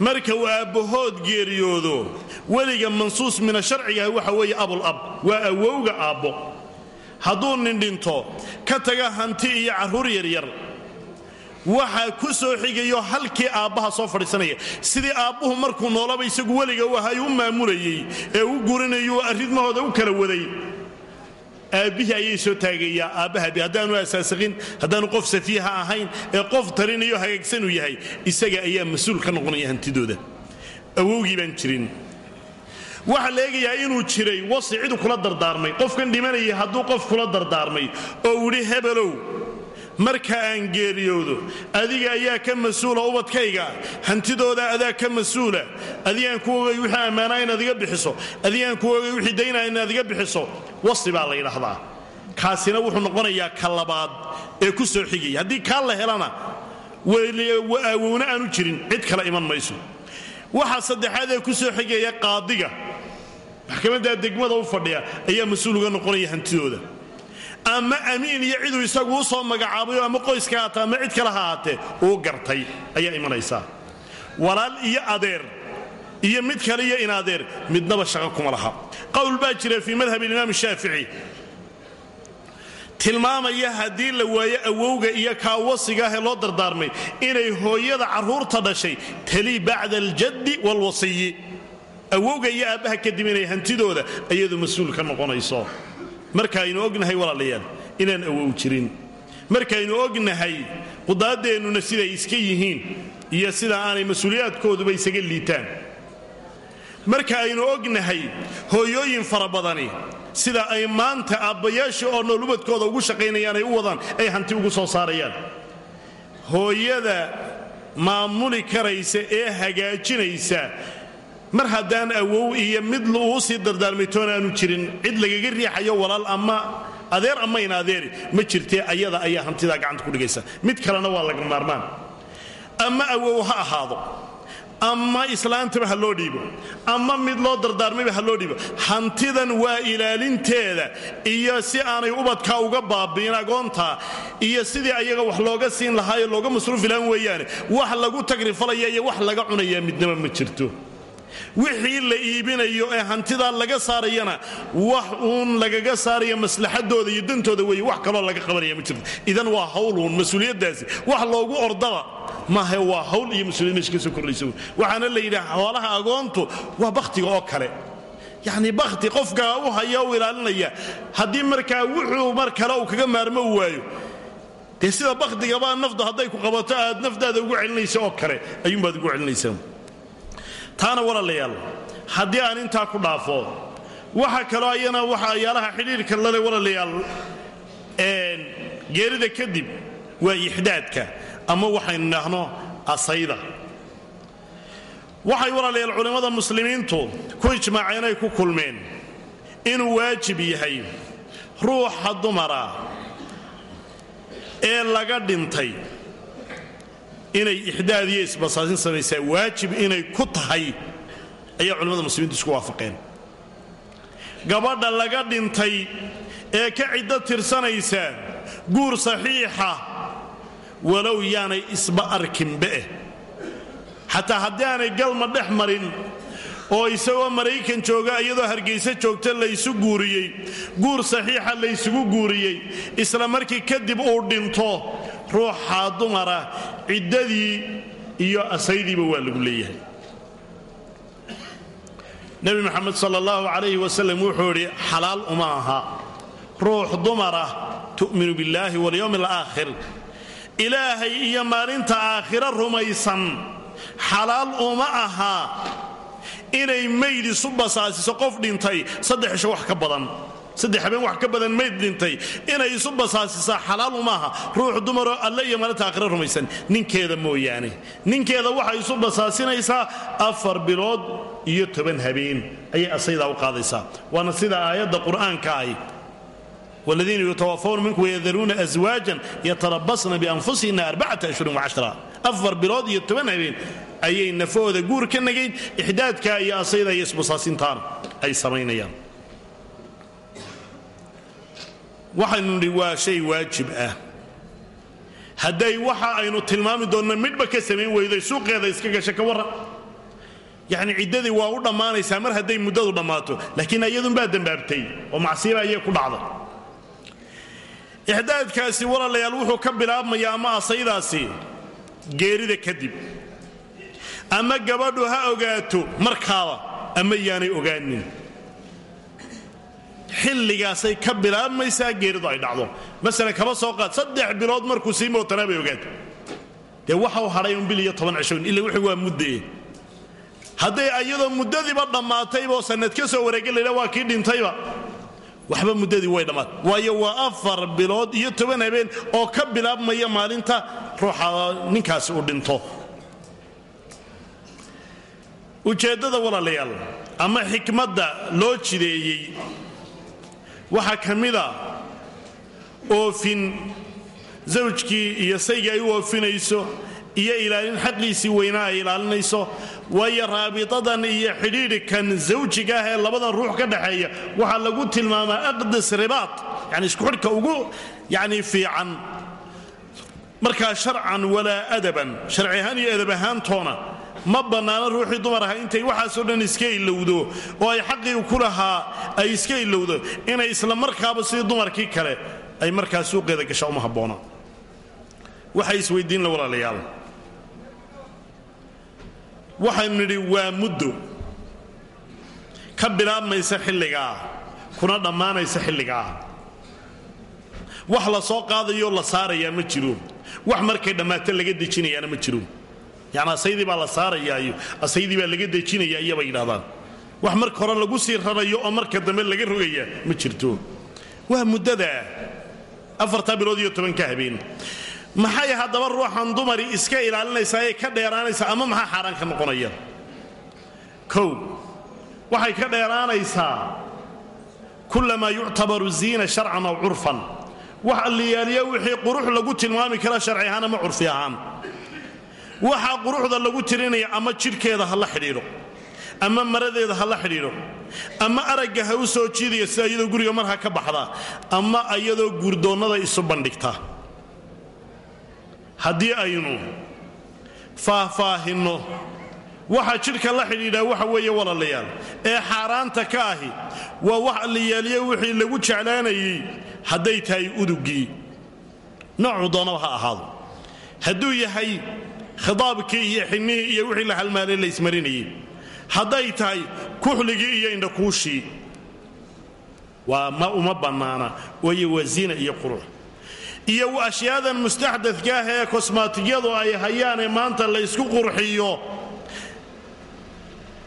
A: marka uu aabbahood geeriyoodo weliga mansuus mina sharcigaahi waxa weeye abulab waa awowga aabbo. Hadduu nin dhinto ka taga hanti iyo carruur yaryar waxaa ku soo xigayo halkii aabbaha soo fadhiisanaya. Sidii aabbuhu markuu noolaba isagu weliga u ahay u maamulayey ee u gurinayuu arridmahooda u kala waday. Aabbihii ayay soo taagayaa aabbahabi haddaanu asaasaqin haddaanu qof safiiha ahayn ee qof tarinayo hagaagsanuu yahay isaga ayaa mas'uul ka noqonaya hantidooda. Awowgii baan jirin. Waxaa la eegayaa inuu jiray wasi cidu kula dardaarmay. Qofkan dhimanayay hadduu qof kula dardaarmay oo idhi hebelow marka aan geeriyoodo adiga ayaa ka mas'uula ubadkayga. Hantidooda adaa ka mas'uula. Adigaan ku ogay wixii ammaanaa inaad iga bixiso adigaan ku ogay wixii daynaa inaad iga bixiso wasi baa la yidhaahdaa. Kaasina wuxuu noqonayaa ka labaad ee ku soo xigaya haddii kaa la helana awowna aanu jirin cid kale iman mayso. Waxa saddexaad ee ku soo xigaya qaadiga. Maxkamadda degmada u fadhiya ayaa mas'uul uga noqonaya hantidooda ama amiin iyo ciduu isagu u soo magacaabayo ama qoyska haata ama cid kale ha haatee uu gartay ayaa imanaysaa. Walaal iyo adeer iyo mid kale iyo in adeer midnaba shaqo kuma laha. Qowl baa jira fii madhab imaam shaafici. Tilmaamaya haddii la waayo awowga iyo kaawasiga ahee loo dardaarmay inay hooyada carruurta dhashay talii bacda aljaddi waalwasiyi awowga iyo aabbaha kadib inay hantidooda iyadu mas'uul ka noqonayso markaaynu ognahay walaalayaal inaan awow jirin. Markaynu ognahay qudaaddeennuna siday iska yihiin iyo sida aanay mas'uuliyaadkooduba isaga liitaan. Marka aynu ognahay hooyooyin fara badani sida ay maanta aabbayaasha oo nool ubadkooda ugu shaqaynayaan ay u wadaan ay hanti ugu soo saarayaan. Hooyada maamuli karaysa ee hagaajinaysa mar haddaan awow iyo mid uu sii dardaarmay toon aanu jirin cid lagaga riixayo walaal ama adeer ama in adeeri ma jirtee ayada ayaa hantidaa gacanta ku dhigaysa. Mid kalena waa laga maarmaan. Ama awow ha ahaado ama islaantaba ha loo dhiibo ama mid loo dardaarmayba ha loo dhiibo. Hantidan waa ilaalinteeda iyo si aanay ubadkaa uga baabi'in agoontaa iyo sidii ayaga wax looga siin lahaayo looga masruufi lahaan weeyaane wax lagu tagrifalaya iyo wax laga cunaya midnaba ma jirto wixii la iibinayo ee hantidaa laga saarayana wax uun lagaga saaraya maslaxadooda iyo dantooda weeye wax kaloo laga qabanaya ma jirto. Idan waa hawluun mas'uuliyaddaasi. Wax loogu ordaba maahe waa hawl iyo mas'uliyad meesha ka soo kordhaysa waxaana la yidhaha xoolaha agoontu waa bakhtiga oo kale. Yacni bakhti qofka u haya u ilaalinaya haddii markaa wuxuu mar kale uu kaga maarmo waayo dee sida bakhtigabaa naftu hadday ku qabato aad naftaada ugu celinaysa oo kale ayuunbaad ugu celinaysaa taana walaalayaal haddii aan intaa ku dhaafo waxa kaloo ayana waxa ayaalaha xidhiirka lale walaalayaal geerida kadib waa ixdaadka ama waxaynu idhaahno asayda. Waxay walaalayaal culimmada muslimiintu ku ijmaaceen ay ku kulmeen inuu waajib yahay ruuxa dumara ee laga dhintay inay ixdaad iyo isbasaasin samaysaa waajib inay ku tahay ayaa culimmada muslimiintu isku waafaqeen. Gabadha laga dhintay ee ka ciddo tirsanaysa guur saxiixa walow yaanay isba arkinbaeh xataa haddii aanay galma dhex marin oo isagoo maraykan jooga iyadoo hargayso joogta laysu guuriyey guur saxiixa laysugu guuriyey isla markii kadib uu dhinto ruuxa dumara ciddadii iyo asaydiiba waa lagu leeyahay. Nebi maxamed sal allahu calayhi wasalam wuxuu idhi xalaal uma aha. Ruux dumara tu'minu billaahi walyowmi alaakhir ilaahay iyo maalinta aakhiro rumaysan. Xalaal uma aha. Inay mayd isu basaasiso qof dhintay saddex isho wax ka badan saddex habeen wax ka badan mayd dhintay inay isu basaasisaa xalaalu maaha ruux dumaroo alle iyo maalinta aakhira rumaysan ninkeeda mooyaane ninkeeda waxay isu basaasinaysaa afar bilood iyo toban habeen ayay asaydaa u qaadaysaa waana sida aayadda qur'aanka ahi والذين يتوفون منكم ويذرون أزواجا يتربصن بأنفسهن أربعة أشهر وعشرة أفر بلاد يتبنى بين أي نفوذ قور كنجين إحدادك أي أصيدة يسبصاصين تان أي سمين أيام waxaynu nidhi waa shay waajib ah. Hadday waxa aynu tilmaami doonna midhba ka samayn weyday suuqeeda iska gasha ka warran. Yacni ciddadii waa u dhammaanaysaa mar hadday muddadu dhammaato laakiin iyadunbaa dembaabtay oo macsiiba ayay ku dhacday ixdaadkaasi walaalayaal wuxuu ka bilaabmayaa ama asaydaasi geerida kadib. Ama gabadhu ha ogaato markaaba ama yaanay ogaanin xilligaasay ka bilaabmaysaa geeridu ay dhacdo. Masalan kaba soo qaad saddex bilood markuu sii mootanaa bay ogaato dee waxau hadhay un bil iyo toban cishoon illa wixii waa muddee hadday iyadoo muddadiiba dhammaataybaoo sannad ka soo wareegin waa kii dhintayba. Waxba muddadii way dhammaatay waayo waa afar bilood iyo toban habeen oo ka bilaabmaya maalinta ruuxa ninkaasi uu dhinto. Ujeeddada walaalayaal ama xikmadda loo jideeyey waxaa ka mida oofin zawjkii iyo saygii ay u oofinayso iyo ilaalin xaqiisii weynaa ay ilaalinayso waayo raabitadan iyo xidhiidhkan zawjiga ah ee labadan ruux ka dhaxeeya waxaa lagu tilmaamaa aqdas ribaat yani isku xidhka ugu yani fiican. Markaa sharcan walaa adaban sharci ahaan iyo adab ahaantoona ma bannaano ruuxii dumar aha intay waxaasoo dhan iska ilowdo oo ay xaqii ku lahaa ay iska ilowdo. Inay isla markaaba sidii dumarkii kale ay markaa suuqeeda gasha uma habboona. Waxay isweydiinla walaalayaal. Waxaynu nidhi waa muddo. Ka bilaabmaysa xilligaa kuna dhammaanaysa xilligaa wax la soo qaadayoo la saarayaa ma jiro. Wax markay dhammaato laga dejinayaana ma jiro yani asaydii baa la saarayaa iyo asaydii baa laga dejinayaa iyobay yidhahdaan wax marka hore lagu sii rarayo oo marka dambe laga rogayaa ma jirto. Waa muddada afartaa bilood iyo tobanka habeen. Maxay haddaba ruuxan dumari iska ilaalinaysaa ee ka dheeraanaysaa ama maxaa xaaraan ka noqonaya? Kow waxay ka dheeraanaysaa kullamaa yuctabaru ziina sharcan aw curfan. Wax alliyaaliya wixii qurux lagu tilmaami kara sharci ahaan ama curfi ahaan waxaa quruxda lagu tirinaya ama jidhkeeda ha la xidhiidho ama maradeeda ha la xidhiidho ama aragga ha u soo jiidaya sida iyadoo guriga marha ka baxda ama iyadoo guurdoonnada isu bandhigta. Haddii aynu faahfaahinno waxa jidhka la xidhiidhaa waxa weeye walaalayaal ee xaaraanta ka ahi waa wax alliyaaliyo wixii lagu jeclaanayey hadday tahay uduggii noocuu doonaba ha ahaado. Hadduu yahay khidaabkii iyo xinnihii iyo wixii la halmaalay la ismarinayey hadday tahay kuxligii iyo indhakuushii. Waa ma uma bannaana waayo waa iyo qurux. Iyo ashyaadan mustaxdadka ah ee ay hayaanee maanta la ysku qurxiyo.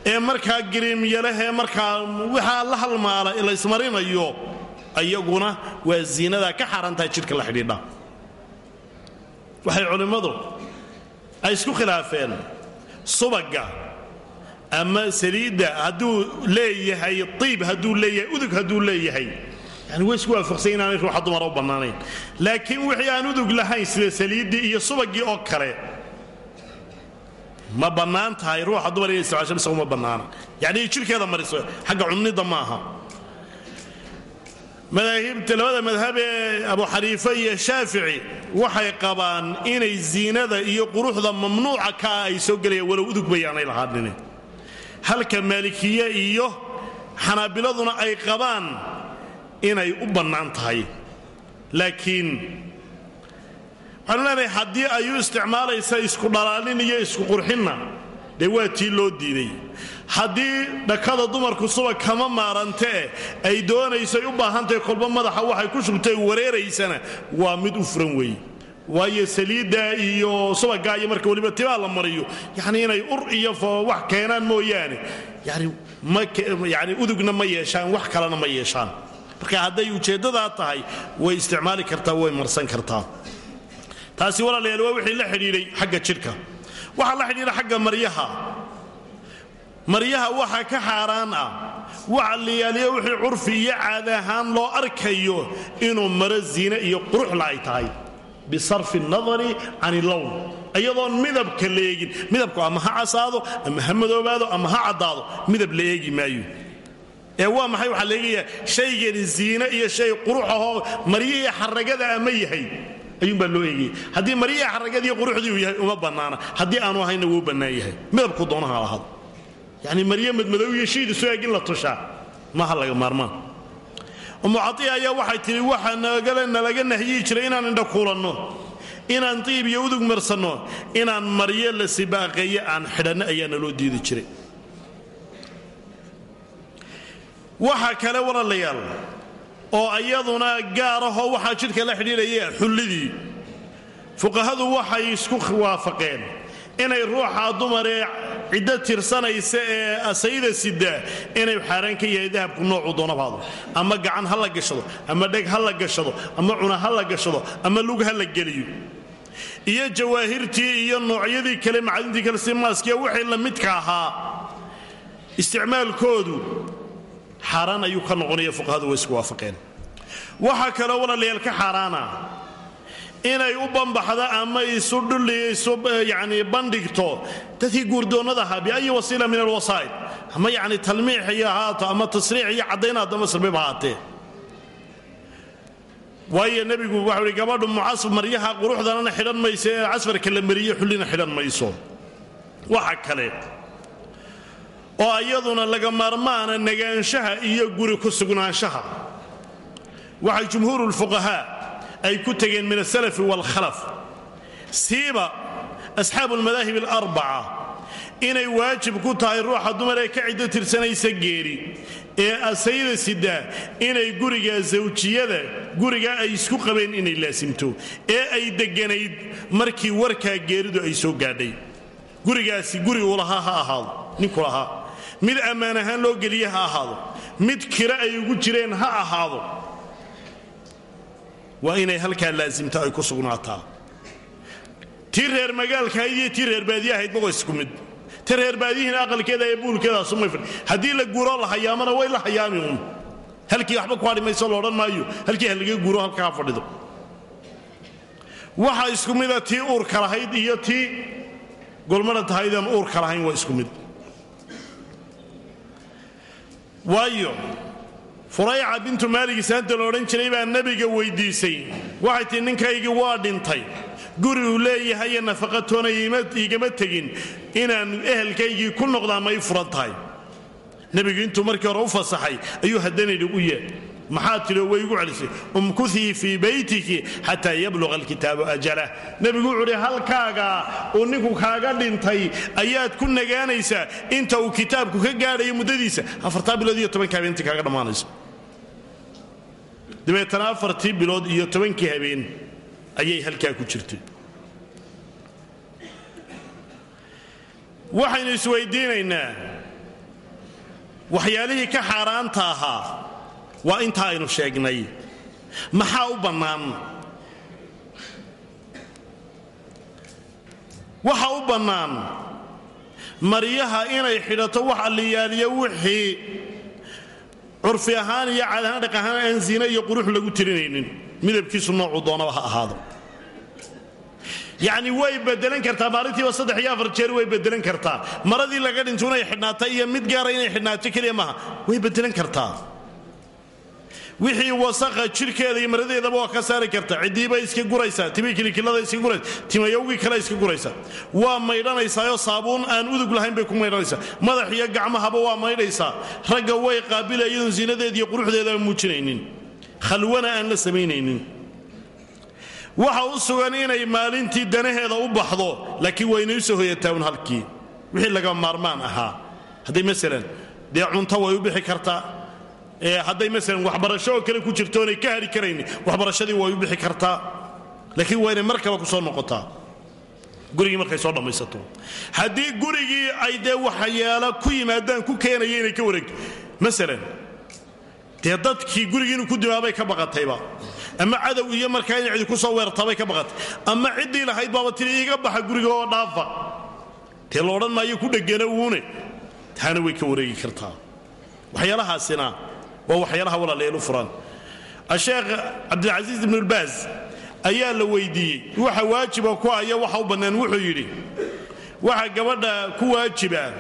A: Ee markaa giriimyalehee markaa waxaa la halmaala la ismarinayo ayaguna waa ziinadaa ka xaaraantahay jidhka la xidhiidha. Waxay culimmadu ay isku khilaafeen. Subagga ama saliidda hadduu leeyahay iib hadduu leeyahay udug hadduu leeyahay. Yani way isku waafaqsan inaanay ruuxa dumara u bannaanayn. Laakiin wixii aan udug lahayn sida saliiddii iyo subaggii oo kale ma bannaan tahay ruuxa dumar inay isticmaasho mise uma bannaana. Yacni jidhkeeda mariso xagga cunnida ma aha madaahibta labada madhab ee abu xaniife iyo shaafici waxay qabaan inay ziinada iyo quruxda mamnuuca ka ah ay soo gelayaan walow udug bayaanay lahaadhinin halka maalikiye iyo xanaabiladuna ay qabaan inay u bannaan tahay. Laakiin waxaanu leenahay haddii ay u isticmaalaysa isku dhalaalin iyo isku qurxinna dee waa tii loo diiday haddii dhakada dumarku suba kama maarantee ay doonaysay u baahantahay kolba madaxa waxay ku shubtay wareeraysana waa mid u furan weeye. Waayo saliidda iyo subagaa iyo marka weliba tibaa la mariyo yani inay ur iyo wax keenaan mooyaane yani udugna ma yeeshaan wax kalena ma yeeshaan. Marka hadday ujeeddadaa tahay way isticmaali kartaa way marsan kartaa. Taasi walaalayaal waa wixii la xidhiidhay xagga jidhka. Waxaa la xidhiidha xagga maryaha maryaha waxa ka xaaraan ah. Waxa liyaaliya wixii curfi iyo caad ahaan loo arkayo inuu maro ziine iyo quruxla ay tahay. Bisarfi nadari can ilown iyadoon midabka la eegin midabku ama ha casaado ama ha madoobaado ama ha caddaado midab la eegi maayo. Ee waa maxay? Waxaa la eegayaa shaygani ziine iyo shay qurux ahoo maryihii xaragada ama yahay. Ayuumbaa loo eegaya haddii maryihii xaragadii quruxdii uu yahay uma bannaana. Haddii aanu ahayna wuu bannaan yahay. Midabku doonaha lahaado yacni maryo madmadow iyo shiid isu eeg in la tushaa maaha laga maarmaan. Umu caiya ayaa waxay tidhi waxaa nalaga nahyihi jiray inaan indhakuulanno inaan diib iyo udug marsanno inaan maryo la sibaaqeeye aan xidhanno ayaa naloo diidi jiray. Waxa kale walaalayaal oo ayaduna gaar ahoo waxaa jidhka la xidhiidhaya xullidii fuqahadu waxay isku waafaqeen inay ruuxa dumaree ciddo tirsanaysa ee asayda sida inay xaaraan ka yahay dahabku noocu doonabaado ama gacan ha la gashado ama dheg ha la gashado ama cuna ha la gashado ama lug ha la geliyo. Iyo jawaahirtii iyo noocyadii kale macdintii kale si maaskiya wixii la midka ahaa isticmaalkoodu xaaraan ayuu ka noqonaya fuqahadu way isku waafaqeen. Waxaa kaloo walaalayaal ka xaaraana inay u bambaxdo ama isu isu yacni bandhigto. Dadkii guurdoonnada ahaa biayi wasiila min alwasaa'id. Ama yacni talmiix iyo ahaato ama tasriix iyo caddayn haddama salbiib ahaatee. Waayo nebigu waxau hi gabadhu mucas maryaha quruxdanana xidhan mayso ee casfarka la mariye xidhan mayso. Waxa kale oo iyaduna laga maarmaana negaanshaha iyo guri ku sugnaanshaha. Waxay jumhuuru lfuqahaa ay ku tegeen min asalafi waalkhalaf siiba asxaabu almadaahib alarbaca inay waajib ku tahay ruuxa dumar ee ka ciddo tirsanaysa geeri ee asayda sidaa inay guriga sawjiyada guriga ay isku qabeen inay laasimto ee ay degganayd markii warkaa geeridu ay soo gaadhay. Gurigaasi guri uu lahaa ha ahaado ninku lahaa. Mid ammaan ahaan loo geliye ha ahaado. Mid kira ay ugu jireen ha ahaado waa inay halkaa laasimto ay ku sugnaataa. Tii reer magaalkaahayd iyo tii reer baadiyahaydba waa isku mid. Ta reer baadiyihiina aqalkeeda ee buulkeedaasumay haddii la guuroo la hayaamana way la hayaami uun. Halkii waxba ku hadhi mayso loodhan maayo. Halkii ha laga guuro halka ha fadhido. Waxaa isku mida tii uurka lahayd iyo tii golmana tahaydaan uurka lahayn waa isku mid. Waayo furayca bintu maalig saanta la odhan jiray baa nebiga weyddiisay waxay tihi ninkaygii waa dhintay. Guri uu leeyahaye nafaqatoona igama tegin. Inaan ehelkaygii ku noqdaa ma ii furan markii hore u fasaxay ayuu haddanayhi u yeedh maxaa tidhi oo way igu celisay umkuthii fii baytiki xataa yabluqa alkitaabu ajalah nebigu wuxuu uhi halkaagaa uu ninku kaaga dhintay ayaad ku nagaanaysaa inta uu kitaabku ka gaadhayo muddadiisa afartaa bilood iyo tobanka habeentii kaaga dhammaanaysa dabeetana afartii bilood iyo tobankii habeen ayay halkaa ku jirtay. Waxaynu isweydiinaynaa waxyaalihii ka xaaraanta ahaa waa intaa aynu sheegnay. Maxaa u bannaan? Waxa u bannaan maryaha inay xidhato wax alliyaaliyo wixii curfi ahaan iyo caad ahaan aan ziine iyo qurux lagu tirinaynin. Midabkiisu noocuu doonaba ha ahaado. Yacni way bedelan kartaa maalintiiba saddex iyo afar jeer way bedelan kartaa. Maradii laga dhinto inay xidhnaato iyo mid gaara inay xidhnaato keliya maaha way bedelan kartaa wixii wasakha jirhkeeda iyo maradeedaba waa ka saari karta. Ciddiibay iska guraysaa timii kilikilada iska guraysa timayowgii kale iska guraysa waa maydhanaysaayoo saabuun aan udug lahayn bay ku maydhanaysaa. Madax iyo gacmahaba waa maydhaysaa. Ragga way qaabila iyadoon siinadeeda iyo quruxdeeda aan muujinaynin. Khalwana aan la samaynaynin. Waxa u sugan inay maalintii danaheeda u baxdo laakiin waynay u hoyataa un halkii. Wixii laga maarmaan ahaa. Hadday masalan dee cunto way u bixi kartaa hadday masalan waxbarasho kale ku jirto oonay ka hadhi karaynin waxbarashadii way u bixi kartaa. Laakiin waa markaba ku soo noqotaa. Gurigii markay soo dhammaysato haddii gurigii ay dee waxyaala ku yimaadaan ku keenaya inay ka wareegto. Masalan dee dadkii gurigii inuu ku dimaabay ka baqatayba ama cadow iyo markaa inay cidi ku soo weerartabay ka baqatay ama ciddii lahayd baaba tiri iiga baxa guriga oo dhaafa. Dee la odhan maayo ku dhegana uune taana way ka wareegi kartaa. Waxyaalahaasina waa waxyaalaha walaalayaal u furan. Asheekh cabdilcasiis ibnulbaas ayaa la weydiiyey waxa waajiba ku aya waxa u bannaan wuxuu yidhi. Waxa gabadha ku waajiba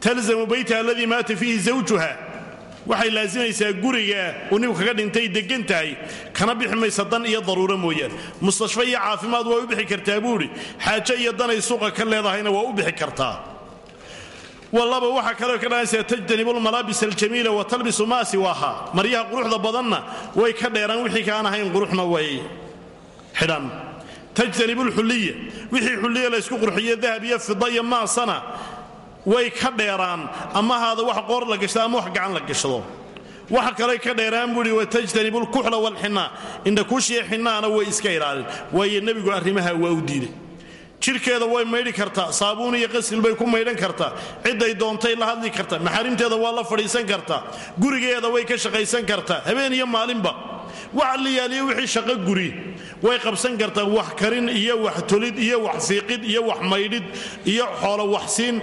A: talzamu baytaha aladii maata fiihi zawjuha. Waxay laasimaysaa guriga uu ninku kaga dhintay degan tahay kana bixi maysa dan iyo daruuro mooyaane. Mustashfa iyo caafimaad waa u bixi kartaa buuhi xaajo iyo danay suuqa ka leedahayna waa u bixi kartaa walaba waxaa kaloo ka dhanaysaa tajtanibu lmalaabis aljamiila wa talbisu maa siwaaha. Maryaha quruxda badanna way ka dheeraan wixii kaan ahayn quruxna way xidhan tajtanibu lxulliya wixii xulliya laysku qurxiyo dahab iyo fida iyo maasana way ka dheeraan. Ama haada wax qoor la gashado ama wax gacan la gashado waxa kaley ka dheeraan buuhi watajtanibu lkuxla walxinaa indhakuushiya xinaana way iska ilaalin. Waayo nebigu arrimaha waa u diiday jidhkeeda way maydhi kartaa saabuun iyo qasil bay ku maydhan kartaa cidday doontay la hadli kartaa maxaarimteeda waa la fadhiisan kartaa gurigeeda way ka shaqaysan kartaa habeen iyo maalinba. Wax liyaaliyo wixii shaqo guri way qabsan kartaa wax karin iyo wax tolid iyo wax siiqid iyo wax maydhid iyo xoolo waxsiin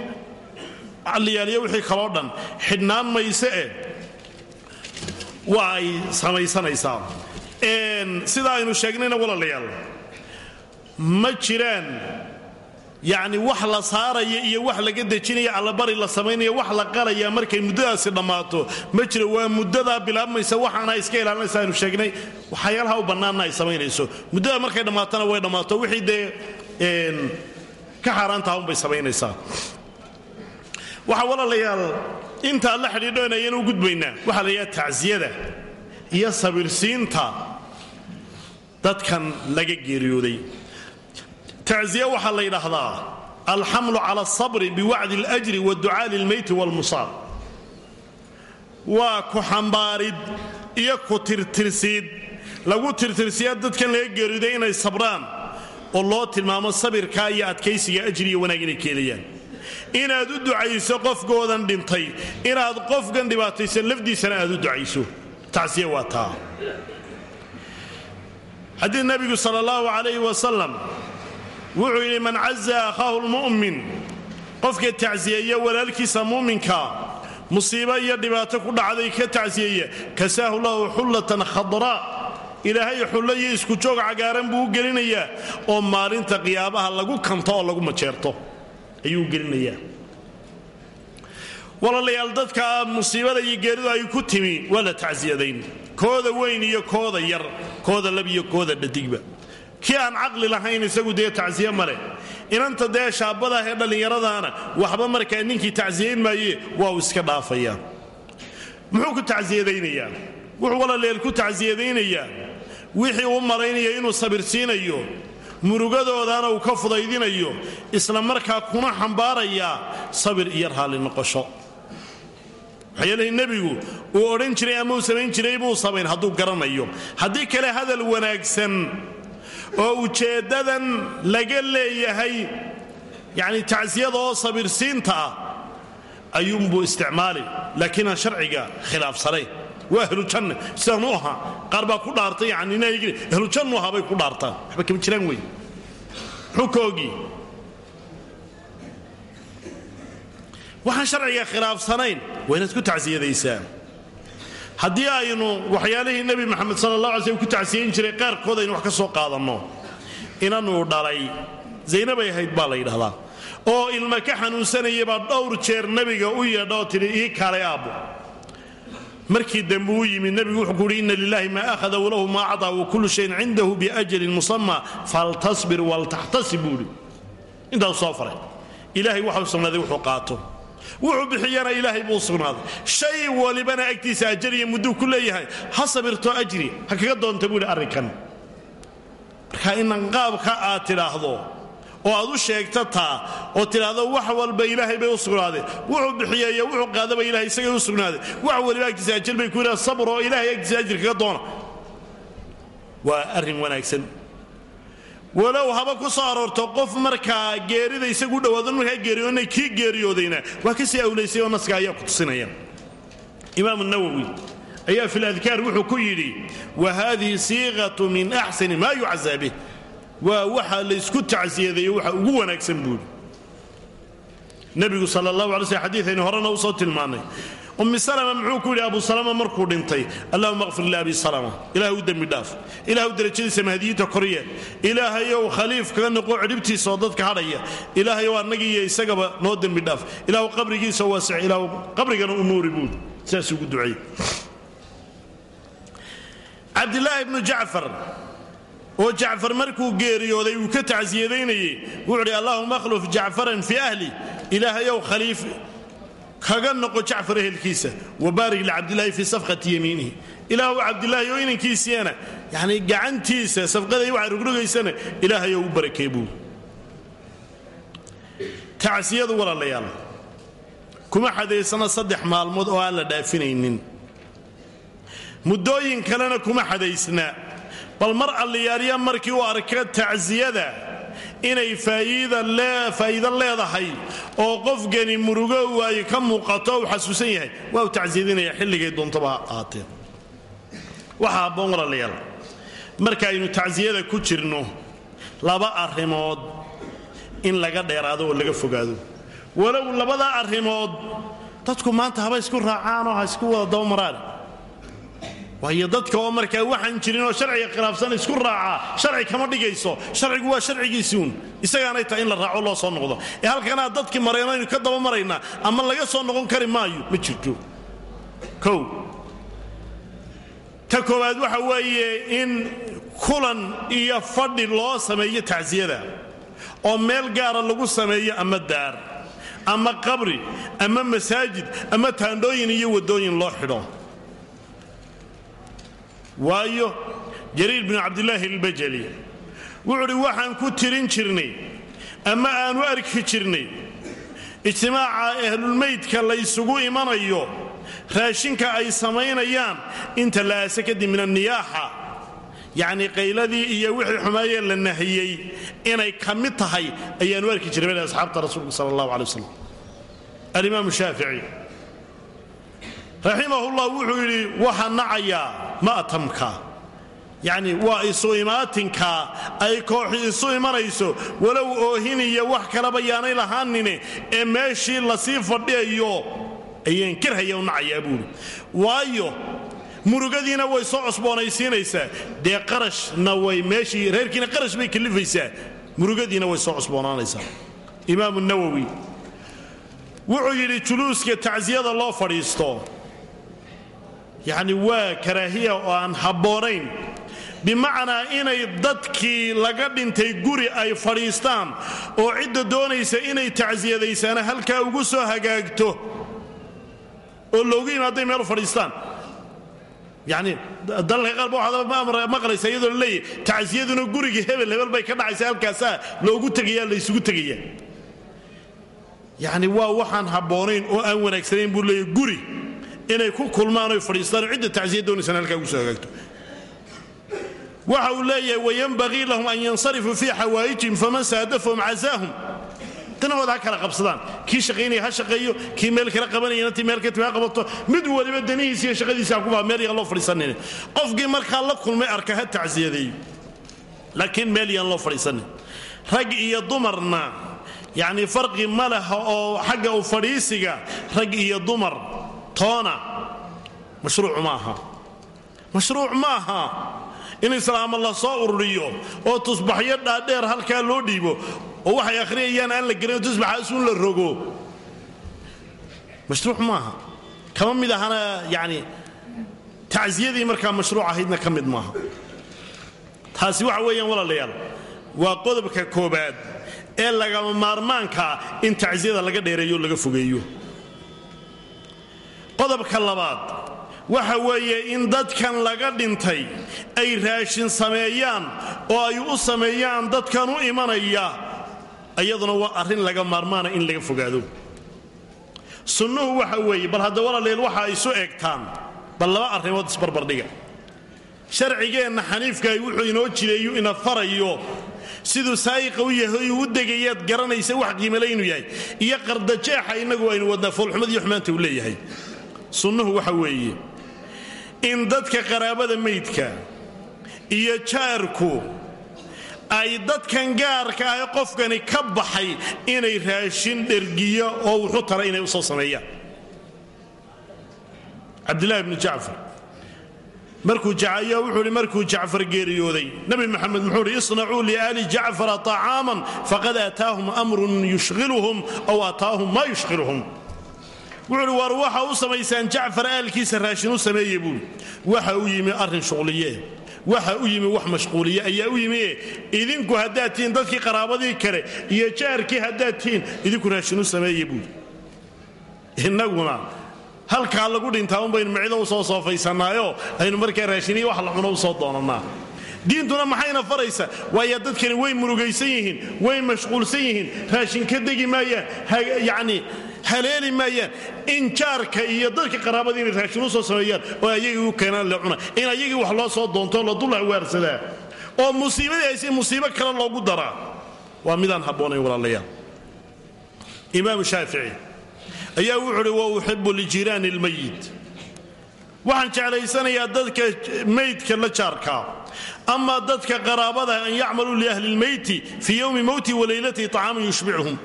A: liyaaliyo wixii kaloo dhan xidhnaan mayse eh waa ay samaysanaysaa sidaa aynu sheegnayna walaalayaal ma jiraan yacni wax la saaraya iyo wax laga dejinaya allabari la samaynaya wax la qaraya markay muddadaasi dhammaato. Ma jiro waa muddadaa bilaabmaysa waxaana iska ilaalinaysa aynu sheegnay. Waxyaalaha u bannaanna ay samaynayso. Muddada markay dhammaatona way dhammaato wixii dee ka xaaraantaha unbay samaynaysaa. Waxaa walaalayaal intaa la xidhiidhoon ayaan u gudbaynaa waxaa la tacsiyada iyo sabirsiinta dadkan laga geeriyooday tacsiya waxaa la yidhaahdaa alxamlu cala asabri biwacdi اljri waducaa lilmeyti wاlmusaab waa ku xambaarid iyo ku tirtirsiid. Lagu tirtirsiya dadkan laga geeriyooday inay sabraan oo loo tilmaamo sabirkaa iyo adkaysiga ajri iyo wanaag inay keenayaan. Inaad u ducayso qofkoodan dhintay inaad qofkan dhibaataysa lafdiisana aad u ducayso. Tacsiya waa taa. Xadiid nabigu sal allahu calayh wasalam wuxuu yidhi man caza akhaahu lmu'min qofka tacsiyeeya walaalkiisa mu'minka musiibo iyo dhibaato ku dhacday ka tacsiyeeya kasaahu lahu xullatan khadraa ilaahay xullo iyo isku joog cagaaran buu u gelinayaa oo maalinta qiyaabaha lagu kanto oo lagu majeerto ayuu gelinayaa. Walaalayaal dadka musiibada iyo geeridu ay ku timi waa la tacsiyadayn kooda weyn iyo kooda yar kooda lab iyo kooda dhadigba kii aan caqli lahayn isagu dee tacsiye male inanta dee shaabadaah ee dhallinyaradaana waxba markaa ninkii tacsiyayn maaye waa iska dhaafayaa muxuu ku tacsiyadaynayaa wuxuu walaaleel ku tacsiyadaynayaa wixii uu malaynaya inuu sabirsiinayo murugadoodana uu ka fudaydinayo isla markaa kuna xambaarayaa sabir iyo raalli noqosho. Waxyaalahi nebigu uu odhan jiray ama uu samayn jiray buu samayn hadduu garanayo. Haddii kale hadal wanaagsan oo ujeeddadan laga leeyahay yacni tacsiyada oo sabirsiinta ah ayuunbuu isticmaali laakiin sharciga khilaafsanayn waa ahlujanna sidaan u ahaa qaar ku dhaartay yani ahlujannu ahaa bay ku dhaartaan. Waxba kama jiraan wey ogi waxaan sharciga khilaafsanayn waa inaad ku tacsiyadaysaa haddii aynu waxyaalihii nebi maxamed sala allah alay ku tacsiyayn jiray qaarkood aynu wax ka soo qaadanno. Inanuu dhalay. Zaynabay ahayd baa la yidhahdaa. Oo ilma ka xanuunsanaya baa dhowr jeer nebiga u yeedha oo tidhi ii kaalay aabbo. Markii dambe uu yimi nebigu wuxuu kuuhi inna lilahi maa ahada walahu maa acdaa wa kullu shayin cindahu biajalin musama faltasbir waltaxtasib buuhi intaasuu soo faray. Ilaahay waxau sugnaaday wuxuu qaato wuxuu bixiyana ilaahay buu sugnaaday. Shay walibana agtiisa ajariya mudduu ku leeyahay. Ha sabirto ajri ha kaga doonta buuhi arrinkan. Marka inan qaabka aad tidhaahdo oo aad u sheegta taa oo tidhaahdo wax walba ilaahay bay u sugnaadeen wuxuu bixiyeeyo wuxuu qaadaba ilahay isagay u sugnaaday. Wax waliba agtiisa ajir bay ku yidhaha sabr oo ilahay agtiisa ajir kaga doona. Waa arrin wanaagsan walow haba ku soo aroorto qof markaa geerida isagu dhawaado markaa geeriyoona kii geeriyoodayna. Waa ka sii awlaysay oo naska ayaa ku tusinaya. Imaam nawowi ayaa fi ladkaar wuxuu ku yidhi wa hadihi siiqatu min axsani maa yucazaa bih waa waxa laysku tacsiyadeeyo waxa ugu wanaagsan buuri nebigu sal allahu alay sl xadiiaynu horena u soo tilmaannay ummi salama muxuu ku yidhi abu salama markuu dhintay allahuma qfir liabi salama. Ilaah u dhaaf. Ilaah u derajadiisa mahdiyiinta korye ilaahayow khaliif kaga noqo cidhibtiisa oo dadka hadhaya. Ilaahayow annagii iyo isagaba noo dembi dhaaf. Ilaahu qabrigiisa waasic ilaahu qabrigana u nuuri saas ugu duceey cabdilaahi ibnu jacfar oo jacfar markuu geeriyooday uu ka tacsiyadaynayey wuxuu dhi allahuma akhluf jacfaran fii ahli. Ilaahayow khaliif kaga noqo jacfar ehelkiisa wabaarik licabdilaahi fii safqati yamiinihi. Ilaahu cabdilaahi oo inankiisiina yani gacantiisa safqaday waxa rogrogaysana ilaahayow u barakee buu. Walaalayaal kuma xadaysana saddex maalmood oo aan la dhaafinaynin. Muddooyin kalena kuma xadaysna. Bal mar alliyaarya markii uu arka tacsiyada inay faa'iido leedahay oo qofkani murugo waaye ka muuqato uu xasuusan yahay. Waa u tacsiyadinaya xilligay doontaba ha ahaatee waxaa habboon walaalayaal. Markaaynu tacsiyada ku jirno laba arrimood in laga dheeraado oo laga fogaado. Walow labada arrimood dadku maanta haba isku raacaanoo ha isku wada dabamaraan waayo dadka oo markaa waxaan jirin oo sharciga khilaafsan isku raaca sharci kama dhigayso. Sharcigu waa sharcigiisiuun isagaanay tahay in la raaco loo soo noqdo. Ee halkanaa dadkii marayno aynu ka daba maraynaa ama laga soo noqon kari maayo ma jirto. Kow. Ta koowaad waxa weeye in kulan iyo fadhi loo sameeyo tacsiyada oo meel gaara lagu sameeyo ama daar ama qabri ama masaajid ama taandhooyin iyo waddooyin loo xidho waayo jariir binu cabdilaahi albajali. Wuxuu waxaan ku tirin jirnay ama aanu arki jirnay ijtimaaca ahlulmeydka laysugu imanayo raashinka ay samaynayaan inta la aase kadib min anniyaaxa yacnii qayladii iyo wixii xumaayee la nahiyey inay ka mid tahay ayaanu arki jirnay asxaabta rasuulka sala allahu calay wasalam alimaamu shaafici raximahullah wuxuu yidhi waxaa nacayaa ma'tamka yacni waa isu imaatinka ay kooxi isu imanayso walow oohin iyo wax kaleba yaanay lahaanine ee meeshii la sii fadhiyayo ayaan karhaya u nacayaa waayo murugadiina way soo cusboonaysiinaysaa. Dee qarashna way meeshii reerkiina qarash bay kalifaysaa murugadiina way soo cusboonaanaysaa. Imaamu nawowi wuxuu yidhi juluuska tacsiyada loo fadhiisto yacni waa karaahiya oo aan habboonayn. Bimacnaa inay dadkii laga dhintay guri ay fadhiistaan oo cidda doonaysa inay tacsiyadaysaana halkaa ugu soo hagaagto oo loogu yimaaday meel fadhiistaan. Yacni dalalka qaarba waxaad maqlaysa iyadoo la leeyahy tacsiyaduna gurigii hebel hebel bay ka dhacaysa halkaasaa loogu tegaya laysugu tegaya yacni waa waxaan habboonayn oo aan wanaagsanayn buu leeyahy guri inay ku kulmaan oy fadhiistaan oo cidda tacsiya doonaysana halkaa ugu soo hagaagto. Waxa uu leeyahay wayanbagii lahum an yansarifuu fii xawaa'ijihim faman saadafahum casaahum danahooda ha kala qabsadaan. Kii shaqaynaya ha shaqeeyo kii meel kala qabanayana ti meel katib ha qabato mid waliba danihiisa iyo shaqadiisa ha ku baa meel yaan loo fadhiisanin qofkii markaa la kulmay arka ha tacsiyadeeyo laakiin meel yaan loo fadhiisanin rag iyo dumarna yacni farqi ma laha oo xagga u fadhiisiga rag iyo dumar toona. Mashruuc ma aha mashruuc ma aha in islaama la soo ururiyo oo tusbaxyo dhaadheer halkaa loo dhiibo oo waxay akhriyayaan aan la gelin tusbaxaasuun la rogo. Mashruuc maaha. Kama mid ahana yani tacsiyadii markaa mashruuc ahaydna ka mid maaha. Taasi waxa weeyaan walaalayaal waa qodobka koobaad ee lagama maarmaankaa in tacsiyada laga dheereeyo laga fogeeyo qodobka labaad. Waxa weeye in dadkan laga dhintay ay raashin sameeyaan oo ay u sameeyaan dadkan u imanaya iyaduna waa arrin laga maarmaana in laga fogaado. Sunnuhu waxa weeye bal hadda walaaleel waxa isu eegtaan bal laba arrimood isbarbardhiga sharcigeenna xaniifkaay wuxuu inoo jireeyu ina farayo siduu saayiqa u yahay u degayaad garanaysa wax qiimale yahay iyo qardajeexa innagu aynu wadnaa foolxumadiiyo xumaanta uu leeyahay sunnuhu waxa weeye in dadka qaraabada meydka iyo jaarku ay dadkan gaarka ah qofkani ka baxay inay raashin dhergiyo oo wuxu tara inay u soo sameeyaan. Cabdilaahi bnu jacfar. Markuu jacayo wuxuu hi markuu jacfar geeriyooday nebi maxamed muxuu hi isnacuu liaali jacfara طacaaman faqad aataahum amrun yushhiluhum aw aataahum maa yushhiluhum wuxuu hi war waxa u samaysaan jacfar aalkiisa raashin u sameeye buui waxa u yimi arrin shuqliye waxa u yimi wax mashquuliye ayaa u yimi idinku haddaad dadkii qaraabadii kale iyo jaarkii haddaad idinku raashin u sameeye buui innaguna halkaa lagu dhintaa un baynu micdo u soo soofaysannaayoo aynu markaa raashiniyo wax la cuno soo doonannaa. Diintuna maxayna faraysa waayo dadkani way murugaysan yihiin way mashquulsan yihiin raashin ka degi maayaan yacni haleeli maayaan in jaarka iyo dadka qaraabada inay raashin u soo sameeyaan oo ayagii u keenaan la cuna in ayagii wax loo soo doonto la dul awaarsadaa oo musiibadii ayse musiibo kale loogu daraa waa midaan habboonayn walaalayaal. Imaamu shaafici ayaa wuxuu uhi wa uxibu lijiiraani lmayit waxaan jeclaysanayaa dadka maydka la jaarkaa ama dadka qaraabada an yacmaluu liahli lmeyti fii yowmi mowti walaylatihi طacaaman yushbicuhum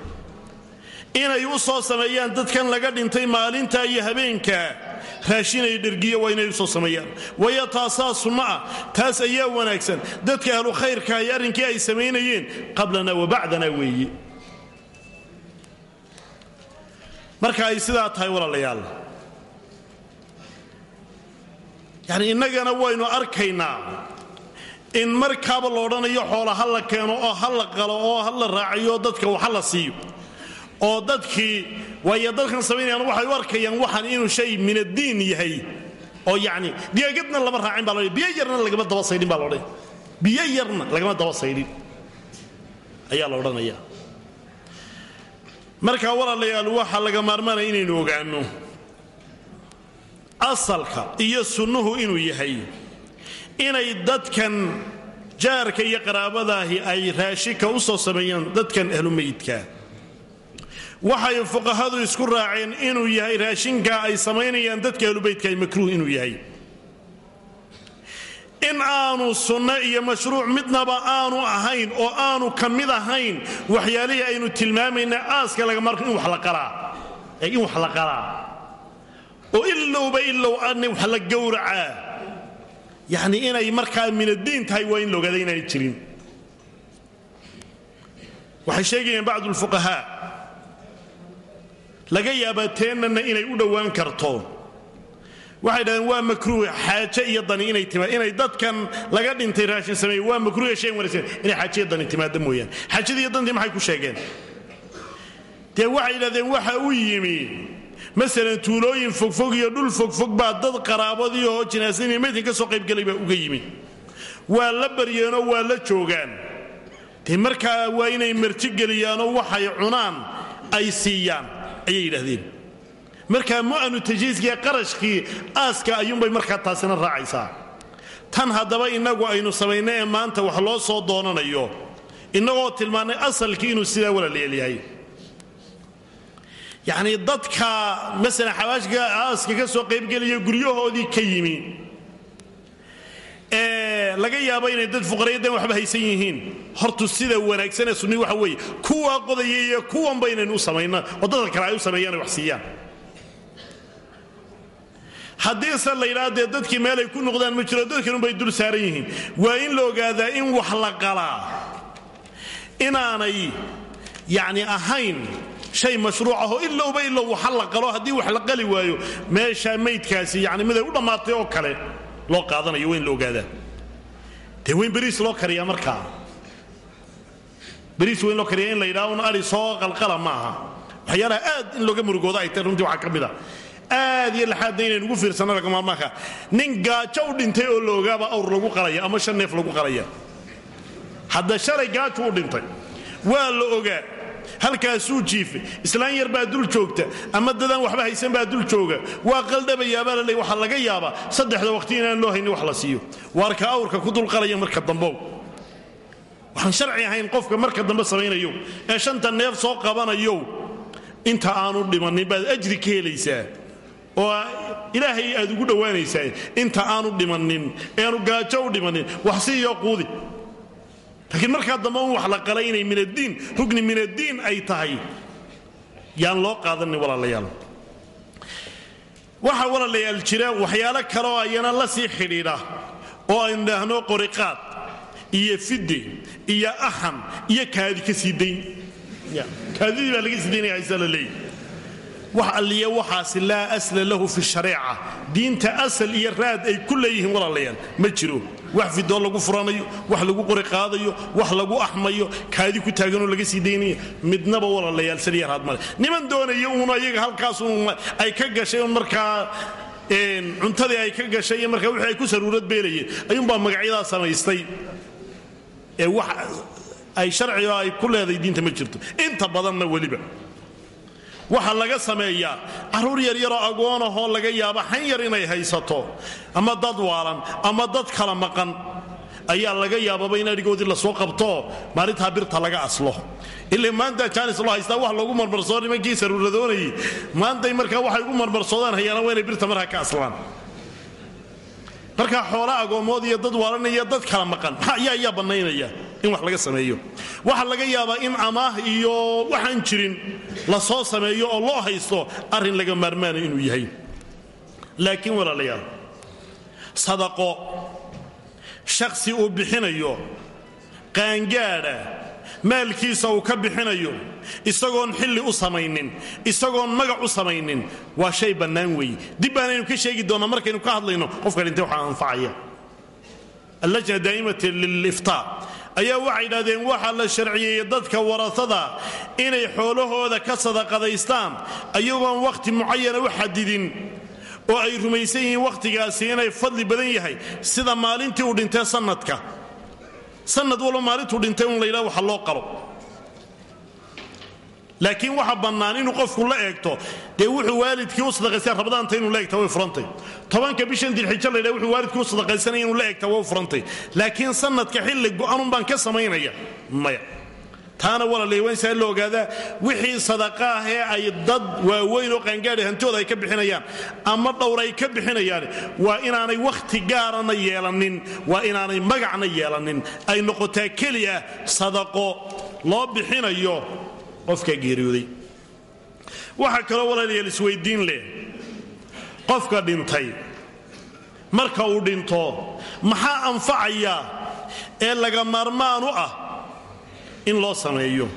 A: inay u soo sameeyaan dadkan laga dhintay maalinta iyo habeenka. Raashinay dhergiya waa inay u soo sameeyaan. Waayo taasaa sunno ah. Taas ayaa wanaagsan. Dadka ahlu khayrka ay arrinkii ay samaynayeen qablana wa bacdana weeye. Marka ay sidaa tahay walaalayaal. Yacni innagana waynu arkaynaa in markaaba la odhanayo ha la keeno oo ha la qalo oo ha la raaciyo dadka waxa la siiyo oo dadkii waayo dadkan samaynayaan waxay u arkayaan waxan inuu shay min addiin yahay. oo yacni diyagadna lama raacin baa lodhan biyo yarna lagama daba saydhin baa laodhan biyo yarna lagama daba saydhin. ayaa la odhanaya. marka walaalayaal waxaa laga maarmaanaya inaynu ogaanno. asalka iyo sunnuhu inuu yahay inay dadkan jaarka iyo qaraabadaahi ay raashika u soo sameeyaan dadkan ahlumayidka waxay fuqahadu isku raaceen inuu yahay raashinka ay samaynayaan dadka ahlubaydka makruuh inuu yahay. In aanu sunno iyo mashruuc midnaba aanu ahayn oo aanu ka mid ahayn waxyaalihii aynu tilmaamayna aaska lagamarko in wax la qalaa oo ilowba ilow ana wax la gowracaa. Yacni inay markaa min addiin tahay waa in la ogaada inaanay jirin. Waxay sheegayaan bacdu lfuqahaa laga yaabaa teennana inay u dhowaan karto. Waxay dhahdeen waa makruuh xaaje iyo dani inay timaad inay dadkan laga dhintay raashin sameeye waa makruuh shay wanaagsan. Inay xaaje iyo dani timaado mooyaan xaajadii iyo dantii maxay ku sheegeen? Dee waxay yidhahdeen waxa u yimi masalan tuulooyin fogfog iyo dhul fogfog baa dad qaraabadii oo jinaasadii meydkan ka soo qaybgelay baa uga yimi. Waa la baryeenoo waa la joogaan. Dee markaa waa inay martigeliyaanoo waxay cunaan ay siiyaan ayay yidhahdeen markaa mu'anu tajhiiskiiyo qarashkii aaska ayuunbay markaa taasina raacaysaa. Tan haddaba innagu aynu samayna ee maanta wax loo soo doonanayo innagoo tilmaannay asalkii inuu sidaa walaalyeelyahay yacnii dadka masalan xawaashka aaska ka soo qaybgelaya guryahoodii ka yimi laga yaabo inay dad fuqarayadan waxba haysan yihiin. Hortu sida wanaagsanee sunni waxa weeye kuwaa qodaya iyo kuwanba inaynu u samayna oo dadka kale ay u sameeyaan ay wax siiyaan. Haddiise la yidhaha dee dadkii meelay ku noqdaan ma jiro dadkanunbay dul saaran yihiin. Waa in la ogaadaa in wax la qalaa. Inaanay yacni ahayn shay mashruuc ahoo ilowba ilow waxa la qalo haddii wax la qali waayo meeshaa maydkaasi yani miday u dhammaatay oo kale loo qaadanayo in la ogaadaa dee wayn beriis loo kariyaa markaa beriis wayn loo kariyaa in la yidhaha un ari soo qalqala ma aha. Waxyaalaha aad in looga murugooda ay tahay runtii waxaa ka mid a aad iyo laxaadna inaynu ugu fiirsanno lagamaarmaanka nin gaajo u dhintay oo la ogaaba awr lagu qalaya ama shan neef lagu qalaya. Hadda shalay gaajo u dhintay waa la ogaa halkaasuu jiifay. Islaan yar baa dul joogta ama dadaan waxba haysan baa dul jooga. Waa qaldhabayaabaa la waxaa laga yaabaa saddexda waqti inaan loo haynin wax la siiyo. Waarka awrka ku dulqalaya marka dambow waxaan sharci ahayn qofka marka dambe samaynayo ee shanta neef soo qabanayo inta aanu dhimannin baad ajri ka helaysaa. Oo ilaahay aad ugu dhowaanaysaa inta aanu dhimannin eanu gaajo u dhimannin wax si iyo quudi laakiin markaa dambe un wax la qalay inay min addiin rugni min addiin ay tahay. Yaan loo qaadanin walaalayaal. Waxaa walaalayaal jira waxyaalo kale oo ayana la sii xidhiidha oo aynu idhaahno qoriqaad iyo fidde iyo aham iyo kaadi ka sii dayn kaadidii baa laga sii daynaya haysaa la wax alliya waxaasi laa asla lahu fi shareeca diinta asal iyo raad ay ku leeyihiin walaalayaal. Ma jiro. Wax fidoo lagu furanayo wax lagu qori qaadayo wax lagu axmayo kaadi ku taaganoo laga sii daynaya. Midnaba walaalayaal saliyaraad male niman doonaya uun ayaga halkaas ay ka gashay markaa cuntadii ay ka gashay markaa wixii ay ku saruurad beelayeen ayuunbaa magacyadaa samaystay. Ee wax ay sharciga ay ku leedahay diinta ma jirto. Inta badanna weliba waxaa laga sameeyaa. Carruur yaryaroo agoonahoo laga yaaba xan yar inay haysato. Ama dad waalan ama dad kala maqan. Ayaa laga yaababa in adhigoodii la soo qabtoo maalintaa birta laga aslo. Ilaa maanta jaanis loo haystaa wax loogu marmarsoo nimankii saruuradoonayay maantay markaa waxay ugu marmarsoodaan hayaana waa birta markaa ka aslaan. Markaa xoola agoomood iyo dad waalanaya dad kala maqan. Ayaa ayaa bannaynaya in wax laga sameeyo. Waxaa laga yaabaa in amaah iyo waxaan jirin la soo sameeyo oo loo haysto arrin laga maarmaana inuu yahay. Laakiin walaalayaal sadaqo shakhsi uu bixinayo qaangaadha maalkiisa uu ka bixinayo isagoon xilli u samaynin isagoon magac u samaynin waa shay bannaan weeye dib baanaynu ka sheegi doonnaa markaynu ka hadlayno qofka dhintay waxaa anfacaya? Allajna daa'imata liliftaa ayaa waxay idhahdeen waxaa la sharciyeeyey dadka warasada inay xoolahooda ka sadaqadaystaan ayagoon wakhti mucayana u xadidin oo ay rumaysan yihiin wakhtigaasi inay fadli badan yahay sida maalintii uu dhintay sannadka. Sanad walba maalintuu dhintay un laydhaha waxa loo qalo laakiin waxa bannaan inuu qofku la eegto dee wuxuu waalidkii u sadaqaysay rabadaanta inuu la way furantay. Tobanka bishan dilxijo laydhaha wuxuu waalidkii u sadaqaysanaya inuu la way furantay. Laakiin sanadka xilli go'anun baan ka samaynaya. Maya. Taana walaalay waa insaa la ogaadaa wixii sadaqa ah ay dad waaweyn oo qaangaadhi hantooda ay ka bixinayaan ama dhowr ay ka bixinayaan waa inaanay wakhti gaarana yeelanin waa inaanay magacna yeelanin. Ay noqotaa keliya sadaqo loo bixinayo qofka geeriyooday. Waxaa kaloo walaalayaal isweydiin leh. Qofka dhintay. Marka uu dhinto maxaa anfacaya ee laga maarmaan u ah in loo sameeyo?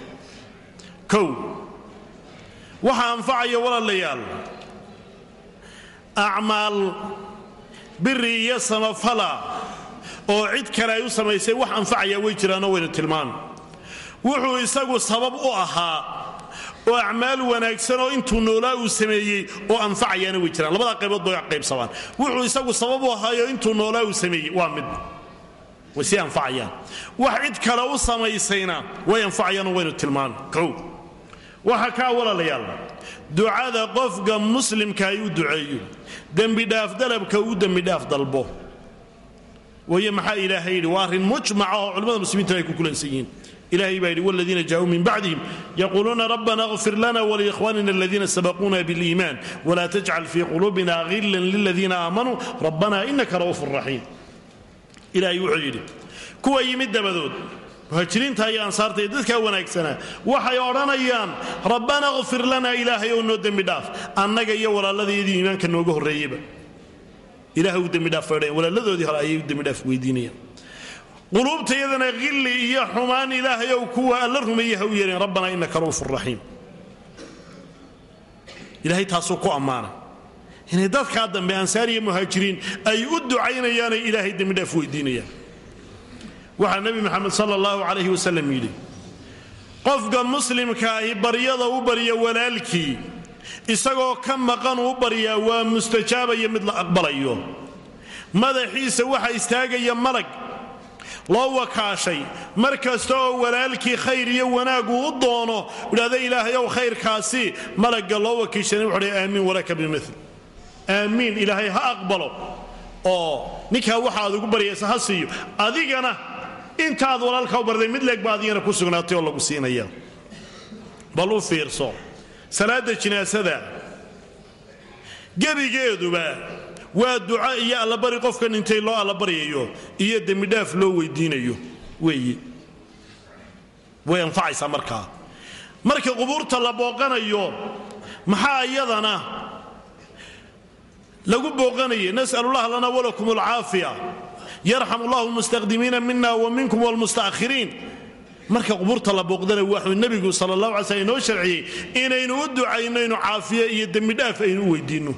A: Kow waxaa anfacaya walaalayaal. Acmaal biri iyo samafala oo cid kale ay u samaysay wax anfacaya way jiraanoo waynu tilmaami wuxuu isagu sabab u ahaa oo acmaal wanaagsan oo intuu noolaa uu sameeyey oo anfacayaana way jiraan. Labadaa qaybood bay qaybsamaan wuxuu isagu sabab u ahaayo intuu noolaa uu sameeyey. Waa mid. Way sii anfacayaan. Wax u samaysayna way anfacayaanoo waynu tilmaami kow. Waxa kaa walaalayaal. Ducada qofka muslimka ay u duceeyo dembidhaaf dalabka uu dembidhaaf dalbo. Waye maxaa ilaahay yidhi? Waa arrin mujmaca oo culimmada muslimiinta ay ku kulansan yihiin ilahay baa yidhi wladiina jaauu min bacdihim yaquuluuna rabbana kfir lana wliikhwanina aladiina sabaquuna biliiman wla tajcal fii quluubina hilan liladiina aamanuu rabbana inaka ra'uuf raxiim ilaahay wuxuu yidhi kuwa yimid dabadood muhaajiriinta iyo ansaarta iyo dadkaa wanaagsanaa waxay odhanayaan rabbana kfir lana ilaahay ou noo dembi dhaaf annaga iyo walaaladeedii iimaanka nooga horreeyeyba ilaah u dembidhaaf walaalladoodii hore ayay u dembidhaaf weydiinayaan quluubta iyadana hilli iyo xumaan ilaahay ow kuwa alla rumeeye ha u yeereen rabbana inaka ra'uuf raxiim ilaahay taasuu ku ammaanay inay dadkaa dambe ansaar iyo muhaajiriin ay u ducaynayaanay ilaahay dembidhaaf weydiinayaan. Waxaa nebi moxamed sala allahu calayhi wasalam yidhi qofka muslimka ahi baryada u barya walaalkii isagoo ka maqan u baryaa waa mustajaabaya mid la aqbalayo. Madaxiisa waxa istaagaya malag loo wakaashay mar kasta oo walaalkii khayr iyo wanaagu u doono idhahda ilaahayow khayrkaasi malagga loo wakiishana wuxuuhi aamiin walaka bimil aamiin ilaahay ha aqbalo. Oo ninkaa waxaad ugu baryaysa ha siiyo. Adigana intaad walaalka u barday mid leeg ba adigana ku sugnaatay oo lagu siinaya bal u fiirso salaada jinaasada gebigeeduba waa duca iyo allabari qofka dhintay loo allabaryayo iyo dembidhaaf loo weydiinayo. Weeye way anfacaysaa markaa marka qubuurta la booqanayo maxaa iyadana lagu booqanaya nas'alullah lana walakum alcaafiya yarxam allahu almustaqdimiina mina wa minkum walmusta'khiriin marka qubuurta la booqdana waxuu nebigu sala allahu alay slm inoo sharciyey inaynu u ducaynayno caafiya iyo dembidhaaf aynu u weydiinno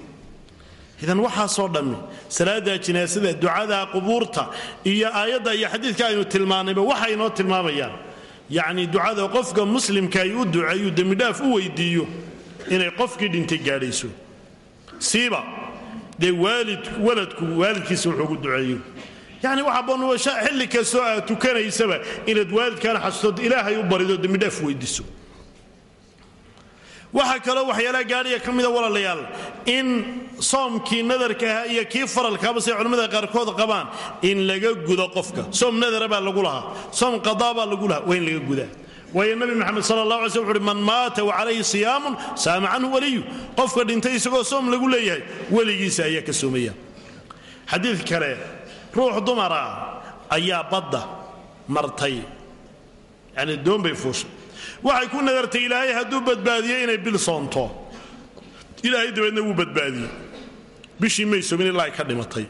A: idan waxaasoo dhammi salaada jinaasada ducada qubuurta iyo aayadda iyo xadiidka aynu tilmaanayba waxay inoo tilmaamayaan. Yacni ducada qofka muslimka ay u duceeyu dembidhaaf u weydiiyo inay qofkii dhintay gaadhayso. Siiba dee waladku waalidkiisa wuxuugu duceeyo yani waxa bannuasha xilli kastoo aad tukanaysaba inaad waalidkaana xasuusto ilaahay u barido dembidhaaf weydiiso waxaa kaloo waxyaalaha gaadhiya ka mida walaalayaal in soomkii nadarka ahaa iyo kii faralkaaba say culimmada qaarkood qabaan in laga gudo qofka. Soom nadara baa lagu lahaa. Soom qadaa lagu lahaa. Waa laga gudaa. Waayo nabi maxamed sl wuxu uhi man maata wa calayhi siyaamun saama canhu waliyu qofka dhintay isagoo soom lagu leeyahay weligiisa ayaa ka soomaya xadiid kale ruux dumara ayaa badda martay. Yani doon bay fuushay waxay ku nadartay ilaahay hadduu badbaadiyo inay bil soonto. Ilaahay dabeedna wuu badbaadiyey. Bishii may soomin ilaa ay ka dhimatay.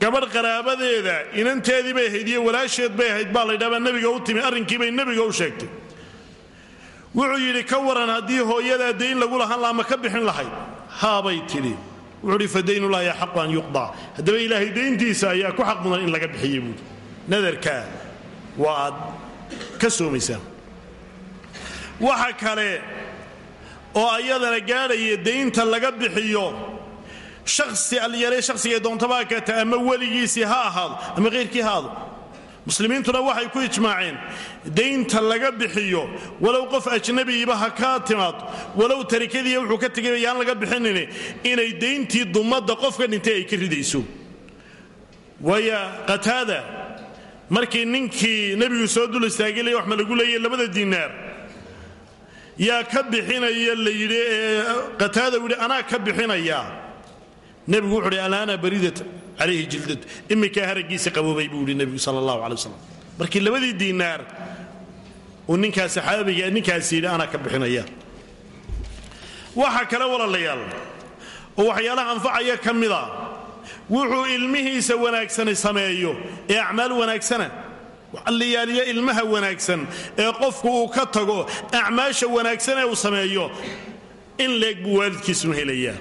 A: Gabadh qaraabadeeda inanteedii bay ahayd iyo walaasheed bay ahayd baa laydhabaa nebiga u timi arrinkiibay nebiga u sheegtay. Wuxuu yidhi ka waran haddii hooyadaa dayn lagu lahaan laha ma ka bixin lahayd. Haabay tidhi. Wuxuu idhi fadaynullahi axaqu an yuqdaa. Haddaba ilaahay dayntiisa ayaa ku xaq mudan in laga bixiya buuhi nadarkaa waa aad ka soomaysaan waxa kale oo ayadana gaadhaya daynta laga bixiyo. Shakhsi alyare shakhsigay doontaba kata ama weligiisii ha ahaado ama khayrkii ha aado waxay ku ijmaaceen daynta laga bixiyo walow qof ajnabiiba ha ka timaado walow tarikadiiya wuxuu ka tegay yaan laga bixinin inay dayntii dumadda qofka dhintay ay ka ridayso. Qataada markii ninkii nebigu soo dul istaagilay wax ma lagu leeyay labada diinaar yaa ka bixinaya la yidhi ee qataada u yidhi anaa ka bixinaya. Nebigu wuxuu hi alaana baridat calayhi jildad. Iminkaa haraggiisa qaboobay buu yidhi nebigu sala allahu calay wasalam markii labadii diinaar uu ninkaa saxaabiga ninkaasi yidhi ka bixinaya. Waxa kale walaalayaal oo waxyaalaha anfacaya ka mida wuxuu ilmihiisa wanaagsani sameeyo ee acmaal wanaagsana alliyaaliyo ilmaha wanaagsan ee qofku uu ka tago acmaasha wanaagsan ee uu sameeyo in leeg buu waalidkiisunu helayaa.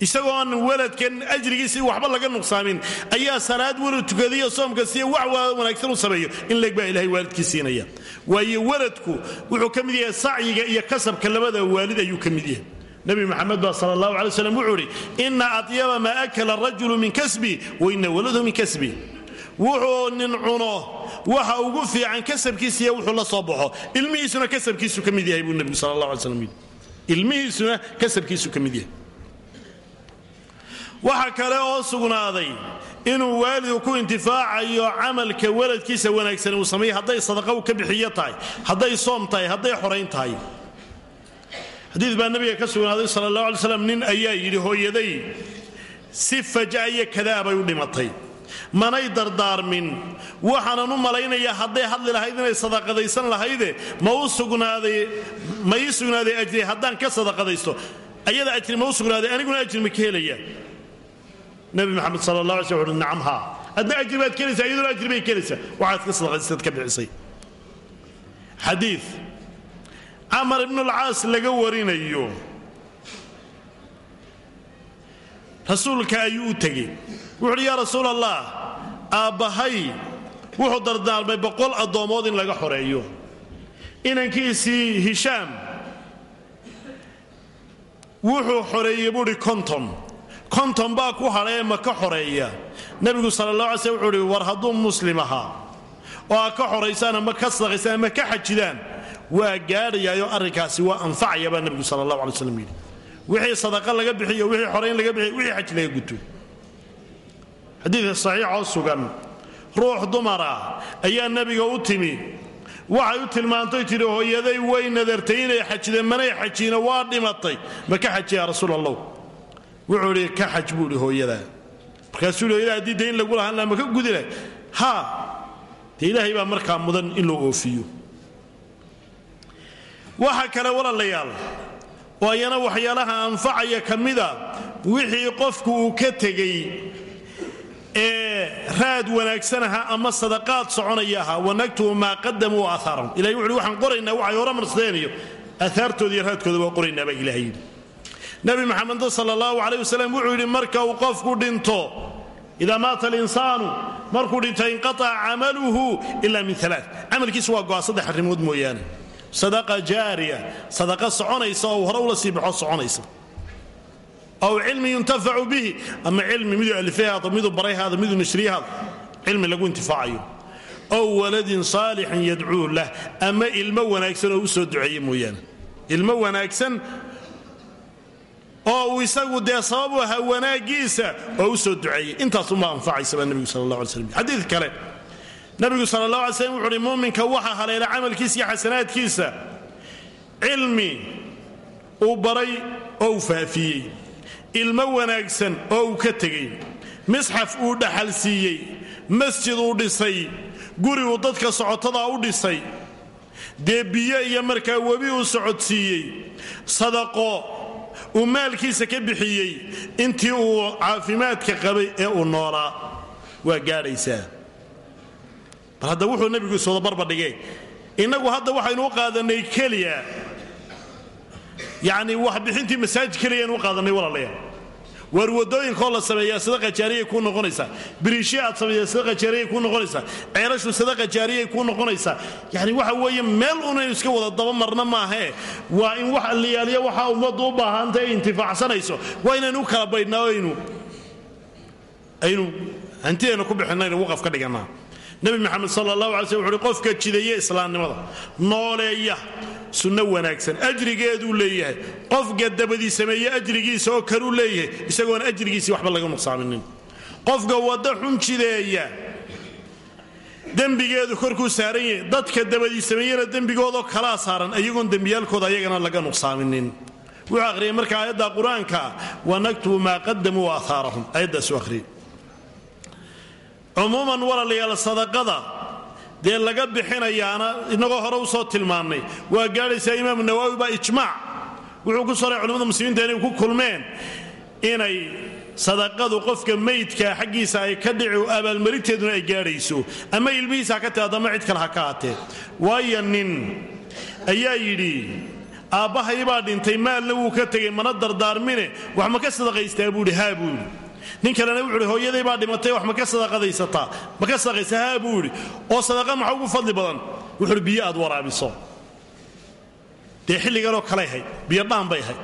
A: Isagoon waladkan ajrigiisii waxba laga nuqsaamin ayaa salaad walad tukadiyo soomka siya wax wanaagsan u sameeyo in leeg baa ilahay waalidkii siinaya. Waayo waladku wuxuu ka mid yahay sacyiga iyo kasabka labada waalid ayuu ka mid yahay. Nabi maxamed baa sal allahu alay slam wuxuu idhi ina atyaba maa akala rajulu min kasbi wa ina waladahu min kasbi wuxuu nin cuno. Waxa ugu fiican kasabkiisiiya wuxuu la soo baxo. Ilmihiisuna kasabkiisu ka mid yahay buu nebigu sal slam yidhi. Ilmihiisuna kasabkiisu ka mid yahay. Waxa kale oo sugnaaday inuu waalidu ku intifaacayo camalka waladkiisa wanaagsan uu sameeyey hadday sadaqa u ka bixiyo tahay hadday soom tahay hadday xorayn tahay. Xadiid baa nabiga ka sugnaaday sal allah alay slam nin ayaa yidhi hooyaday si faja iyo kadaabay u dhimatay manay dardaarmin. Waxaanan u malaynayaa hadday hadli lahayd inay sadaqadaysan lahayde ma ii sugnaaday ajri haddaan ka sadaqadaysto. Ayada ajri ma u sugnaaday aniguna ajri ma ka helaya. Nabi maxamed sal allah alay sl adna ajri baad kelaysaa iyaduna ajri bay kelaysaa waxaad ka sadaqadaystad ka bixisay. Xadiid camar ibnulcaas laga warinayo. Rasuulka ayuu u tegey. Wuxu uhi yaa rasuul allah aabbahay wuxuu dardaarmay boqol addoommood in laga xoreeyo. Inankiisii hishaam wuxuu xoreeyey buuhi konton konton baa ku ma ka xoreeya? Nebigu sala allah alay sl wuxuu uhi war hadduu muslim ahaa oo aa ka xoraysaan ama ka sadaqaysaan ama ka xajidaan waa gaadhayaayoo arrinkaasi waa anfacaya baa nebigu sala allah alay slam yidhi. Wixii sadaqa laga bixiyo wixii xorayn laga bixiyo wixii xaj laga guto xadiidka saxiixoo sugan ruux dumara ayaa nebiga u timi. Waxay u tilmaantay tidhi hooyaday way nadartay inay xajideen manay xajiina waa dhimatay. Ma ka xaji yaa rasuul allah wuxuu idhi ka xaj buu idhi hooyadaa markaasuu lagu lahaan laha ma ka gudi lahay haa dee ilaahay baa markaa mudan in loo oofiyo. Waxa kale walaalayaal oo ayana waxyaalaha anfacaya ka mida wixii qofku uu ka tegey ee raad wanaagsan ahaa ama sadaqaad soconaya ahaa wanaktubu maa qadamuu aaaarahum ilahay wuxuuhi waxaan qoraynaa waxay hore marsadeenayo aahaartooda iyo raadkooda waa ilahay yidhi. Nabi maxamed sal allahu calayh wasalam wuxuu yidhi marka uu qofku dhinto idaa maata alinsaanu markuu dhinto inqaaca camaluhu ila min alaa camalkiisu waa go'a saddex arrimood mooyaane. Sadaqa jaariya sadaqa soconaysa oo hore ula sii baxo soconaysa aw cilmi yuntafacu bihi ama cilmi miduu alifayhaado miduu barayhaado miduu nashriyahaado cilmi lagu intifaacayo ow waladin saalixin yadcuu lah ama ilmo wanaagsan oo u soo duceeye mooyaane ilmo wanaagsan oo uu isagu dee sabab u ahaa wanaaggiisa oo u soo duceeyey intaasuma anfacaysa baa nebigu sal allah alay slam xadiid kale nabigu sal allah alay slm wuxu uhi muuminka waxa haleela camalkiisa iyo xasanaadkiisa cilmi uu baray oo uu faafiyey ilmo wanaagsan oo uu ka tegey. Misxaf uu dhaxal siiyey masjid uu dhisay guri uu dadka socotada u dhisay. Dee biyo iyo markaa webi uu socodsiiyey. Sadaqo uu maalkiisa ka bixiyey intii uu caafimaadka qabay ee uu noolaa. Waa gaadhaysaa. Bal hadda wuxuu nebigu iswada barbadhigee innagu hadda waxaynu u qaadannay keliya yacnii waxbixintii masaajid keliyaynu u qaadannay walaalayaal. Waar wadooyinkaoo la sameeyaa sadaqa jaariyay kuu noqonaysaa biriishya aad sameeyaa sadaqa jaariyay kuu noqonaysaa ceelashu sadaqa jaariyay kuu noqonaysaa yacni waxa weeye meel unaynu iska wada dabamarna maahee waa in wax alliyaaliya waxaa ummaddu u baahantay ay intifaacsanayso. Waa inaynu u kala baydhnaa aynu aynu hantideenna ku bixinaynu waqaf ka dhigannaa nebi maxamed sala allahu alay slm qofka jideeye islaamnimada. Nooleeya sunno wanaagsan ajrigeeduu leeyahay. Qofka dabadii sameeye ajrigiisa oo kaluu leeyahay isagoon ajrigiisii waxba laga nuqsaaminin. Qofka wadda xun jideeya dembigeedu korkuu saaran yahay. Dadka dabadii sameeyena dembigoodoo kalaa saaran iyagoon dembiyaalkooda ayagana laga nuqsaaminin. Wuxuu akhriyay marka aayadda qur'aanka wanaktubu maa qadamuu wa aahaarahum aayaddaasuu akhriyay cumuuman walaalayaal sadaqada dee laga bixinayaana inagoo hore u soo tilmaannay waa gaadhaysaa imaamu nawaawi baa ijmaac wuxuu ku soray culimmada muslimiinta inay ku kulmeen inay sadaqadu qofka meydka xaggiisa ay ka dhici abaalmarinteeduna ay gaadhayso. Ama ilmihiisa ha ka tiaado ama cid kale ha ka haatee waayo nin ayaa yidhi aabbahay baa dhintay maalna wuu ka tegay mana dardaarmine wax ma ka sadaqaystaa? Buuhi haa buuhi nin kalena wuxuu ihi hooyaday baa dhimatay wax ma ka sadaqadaysataa ma ka sadaqaysa haa buu idhi oo sadaqa maxaa ugu fadli badan? Wuxuuhi biyo aad waraabiso dee xilliganoo kalay hayd biyo dhaan bay hayd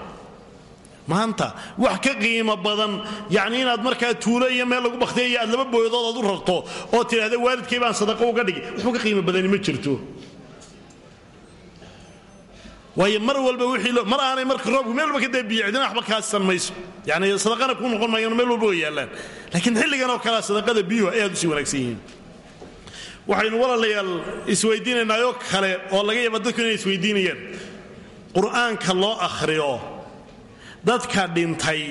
A: maanta wax ka qiimo badan yacni inaad markaa tuulo iyo meel lagu bakhtiyayo aad laba booyadood aad u rarto oo tidhaahda waalidkay baan sadaqo uga dhigi waxba ka qiimo badani ma jirto waayo mar walba mar aanay marka roobku meel walba ka dee biyicdina waxba kaasisan mayso sadaqana kuu noqon maayano meel walba way yaallaan. Laakiin xilligan oo kalea sadaqada biyuhu ay aad u sii wanaagsan yihiin. Waxaynu walaalayaal isweydiinaynaayoo kale oo laga yaaba dadku inay isweydiinayaan. Qur'aanka loo akhriyo dadka dhintay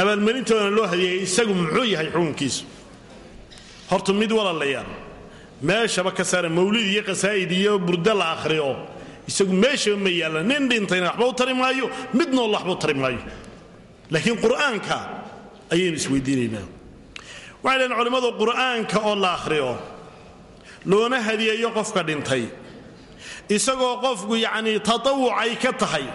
A: abaalmarintoodana loo hadiyay isagu muxuu yahay xukunkiisu. Horta mid walaalayaal meeshaba ka saara mawlid iyo qasaa'id iyo burda la akhriyo isagu meeshaba ma yaalla. Nin dhintayna waxba u tari maayo mid waxba u tari maayo. Laakiin qur'aanka ayaynu isweydiinaynaa waxay dhaheen culimmadu qur'aanka oo la akhriyo loona hadiyeeyo qofka dhintay. Isagoo qofku yacnii tatawucay ka tahay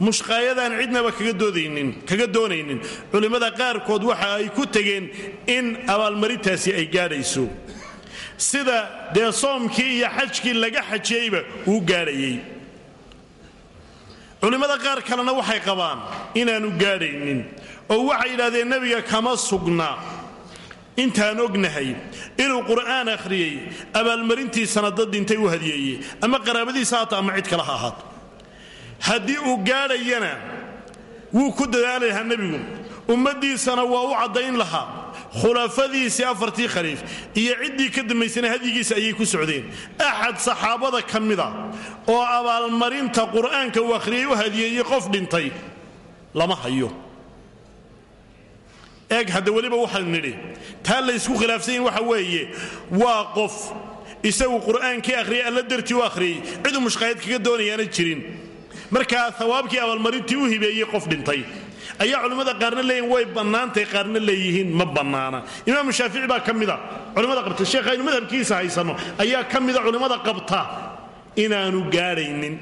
A: mushqaayadaan cidnaba kaga doonaynin. Culimmada qaarkood waxa ay ku tegeen in abaalmarintaasi ay gaadhayso. Sida dee soomkii iyo xajkii laga xajiyeyba uu gaadhayay culimmada qaar kalena waxay qabaan inaanu gaadhaynin oo waxay yidhahdeen nebiga kama sugna. Intaan ognahay inuu qur'aan akhriyey abaalmarintiisana dad dhintay u hadiyeeyey ama qaraabadiisa haato ama cid kale ha ahaato haddii uu gaadhayana wuu ku dadaali nebigu. Ummaddiisana waa u caddayn lahaa khulafadiisii afartii khaliif iyo ciddii ka dambaysana hadyigiisa ayay ku socdeen. Axad saxaabada ka mida oo abaalmarinta qur'aanka uu akhriyey u hadiyeeyey qof dhintay lama hayo. Eeg hadda weliba waxaanu nidhi taa laysku khilaafsanyin waxa weeye waa qof isagu qur'aankii akhriyey alla dartii u akhriyey ciduu mushqaayad kaga doonayaana jirin. Markaa hawaabkii abaalmarintii u hibeeyey qof dhintay ayaa culimmada qaarna leeyihiin way bannaantay qaarna leeyihiin ma bannaana. Imaamu shaafici baa ka mida culimmada qabta sheekh aynu madhabkiisa haysanno ayaa ka mida culimmada qabta inaanu gaadhaynin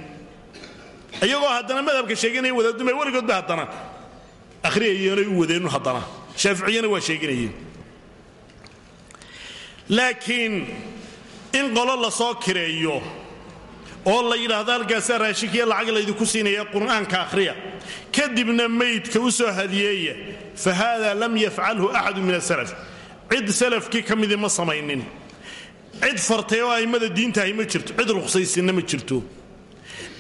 A: iyagoo haddana madhabka sheeganaya wadaaduma weligoodba haddana. Akhriyayanay u wadeenu haddana. Shaaficiyana waa sheeganayeen laakiin in qolo la soo kireeyo oo la yidhaahdo halkaasaa raashinkiiyo lacag laydinku siinaya qur'aanka akhriya. Kadibna maydka u soo hadiyeeya fa haada lam yafcalhu axadu min asalaf cid salafkii ka midii ma samaynin. Cid fartay oo a'immada diintahay ma jirto. Cid ruqsaysinna ma jirto.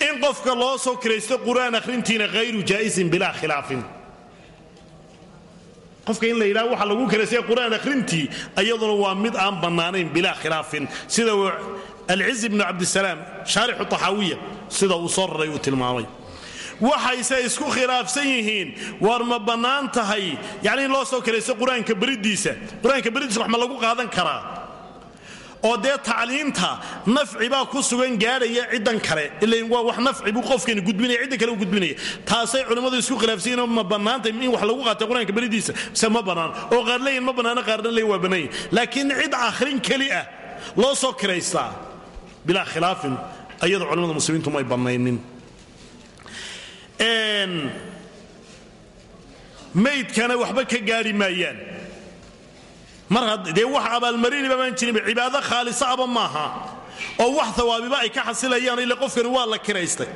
A: In qofka loo soo kiraysto qur'aan akhrintiina hayru jaa'isin bilaa khilaafin. Qofka in la yidhaha waxa lagu kiraystay qur'aan akhrintii ayaduna waa mid aan bannaanayn bilaa khilaafin. Sida alciz ibnu cabdisalaam shaarixu taxaawiya sida uu soo raray uu tilmaamay. Waxayse isku khilaafsan yihiin war ma bannaan tahay yacni in loo soo kiraysto qur'aanka beridiisa. Qur'aanka beridiisa wax oo dee tacliinta nafci ku sugan gaadhaya ciddan kale ilain waa wax nafci buu qofkani gudbinaya ciddan kale u gudbinaya. Taasay culimmadu isku khilaafsanyiin ma bannaantay in wax lagu qaatay qur'aanka beridiisa. Bannaan. Oo qaar leeyihiin ma bannaana qaarna leeyin waa bannaanyin laakiin cid akhrin keli ah loo soo kiraystaa bilaa khilaafin ayada culimmada muslimiintu may bannaynin maydkana waxba ka gaadhi maayaan. Mar dee wax abaalmariniba baan jirinba cibaado khaalisa aba maaha. Oo wax hawaabiba ay ka xasilayaan ile qofkani waa la kiraystay.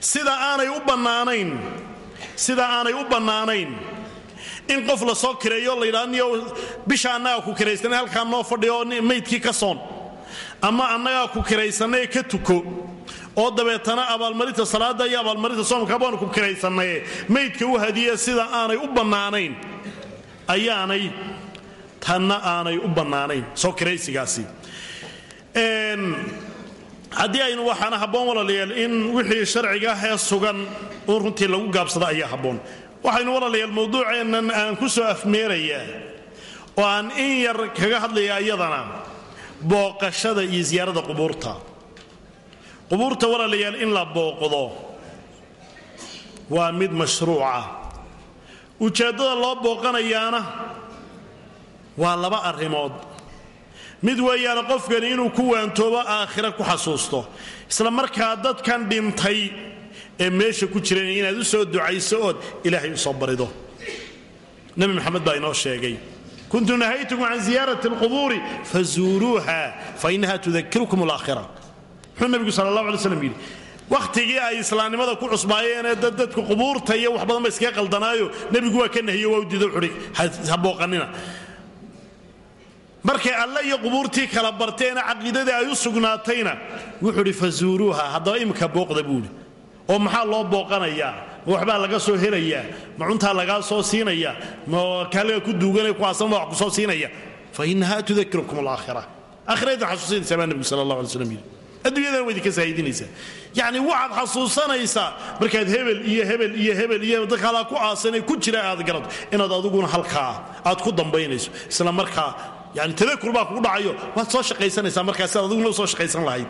A: Sida aanay u bannaanayn sida aanay u bannaanayn. In qof la soo kireeyo la yidhahdo bisha annagaa ku kiraysanay halkaa noo fadhiyo maydkii ka soon ama annagaa ku kiraysannaye ka tuko. Oo dabeetana abaalmarinta salaada iyo abaalmarinta soomka baanu ku kiraysannaye maydka u hadiye sida aanay u bannaanayn. Ayaanay tanna aanay u bannaanayn. Soo kiraysigaasi. Haddii aynu waxaana habboon walaalayaal in wixii sharciga ahee sugan uun runtii lagu gaabsada ayaa habboon. Waxaynu walaalayaal mawduuceennan aan ku soo afmeerayaa oo aan in yar kaga hadlaya iyadana booqashada iyo siyaarada qubuurta. Qubuurta walaalayaal in la booqdo waa mid mashruuca. Ujeeddada loo booqanayaana waa laba arrimood. Mid weeyaane qofkani inuu ku waantoobo aakhira ku xasuusto isla markaa dadkan dhintay ee meesha ku jiran inaad u soo ducayso ood ilaahay u soo barido. Nebi maxamed baa inoo sheegay kuntu nahaytukum can ziyaarati alqubuuri fazuuruuha fainaha tudakirukum alaakhira muxuu nebigu sala allah alay slam yidhi wakhtigii ay islaamnimada ku cusbaayeenee dad dadku qubuurta iyo wax badan ba iskaga qaldanaayo nebigu waa ka nahiyo waa u diido wuxuhi ha markay alle iyo qubuurtii kala barteena caqiidadii ay u sugnaatayna wuxuu idhi fazuuruuha haddaba imika booqda buuhi oo maxaa loo booqanayaa waxbaa laga soo helayaa ma cuntaa lagaa soo siinaya ma kaliga ku duuganay kuwaasama wax ku soo siinaya. Fa inaha tudakirukum alaakhira aakhira idin xasuusinaysaa baa nebigu sala allah alay slam yidhi adduunyadana waa idinka saahidinaysaa yacni waxaad markaad hebel iyo hebel iyo hebel iyo dadka halaa ku aasanay ku jira aad garato inaad adiguna halkaa aad ku dambaynayso. Isla markaa yani tadakur baa kugu dhacayo waad soo shaqaysanaysaa markaa adiguna soo shaqaysan lahayd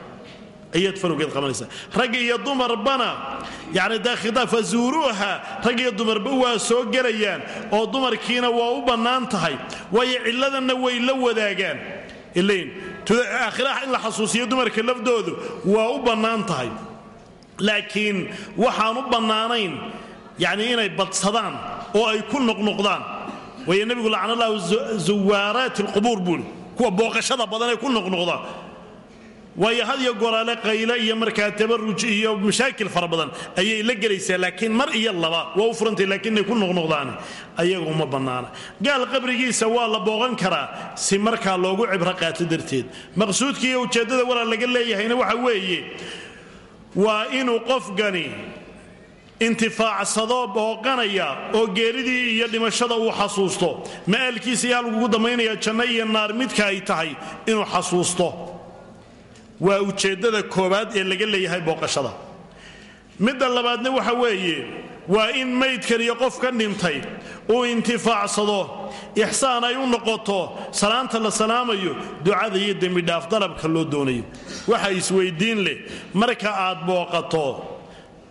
A: ayaad farowgeed qabanaysaa rag iyo dumarbana yani daakhida fazuuruuha rag iyo dumarba waa soo gelayaan oo dumarkiina waa u bannaan tahay. Waayo cilladanna way la wadaagaan. Ilayn aakhiraha in la xasuusiyo dumarka lafdoodu waa u bannaan tahay. Laakiin waxaan u bannaanayn yani inay badsadaan oo ay ku noqnoqdaan. Waayo nebigu lacna allahu zuwaaraati alqubuur buuri kuwa booqashada badan ee ku noqnoqda waayo had iyo goraale qayle iyo markaa tabaruj iyo mashaakil fara badan ayay la gelaysaa laakiin mar iyo laba waa u furantay laakiin inay ku noqnoqdaan ayaga uma bannaana. Gaal qabrigiisa waa la booqan karaa si markaa loogu cibro qaato darteed. Maqsuudka iyo ujeeddada walaa laga leeyahayna waxa weeye waa inuu qofgani intifaacsado booqanaya oo geeridii iyo dhimashada uu xasuusto. Ma'aalkiisa yaa lagugu dammaynaya janno iyo naar midka ay tahay inuu xasuusto waa ujeeddada koowaad ee laga leeyahay booqashada. Midda labaadna waxa weeye waa in maydkan iyo qof ka dhintay uu intifaacsado ixsaan ay u noqoto salaanta la salaamayo ducada iyo dembidhaaf dalabka loo doonayo. Waxa isweyddiin leh marka aad booqato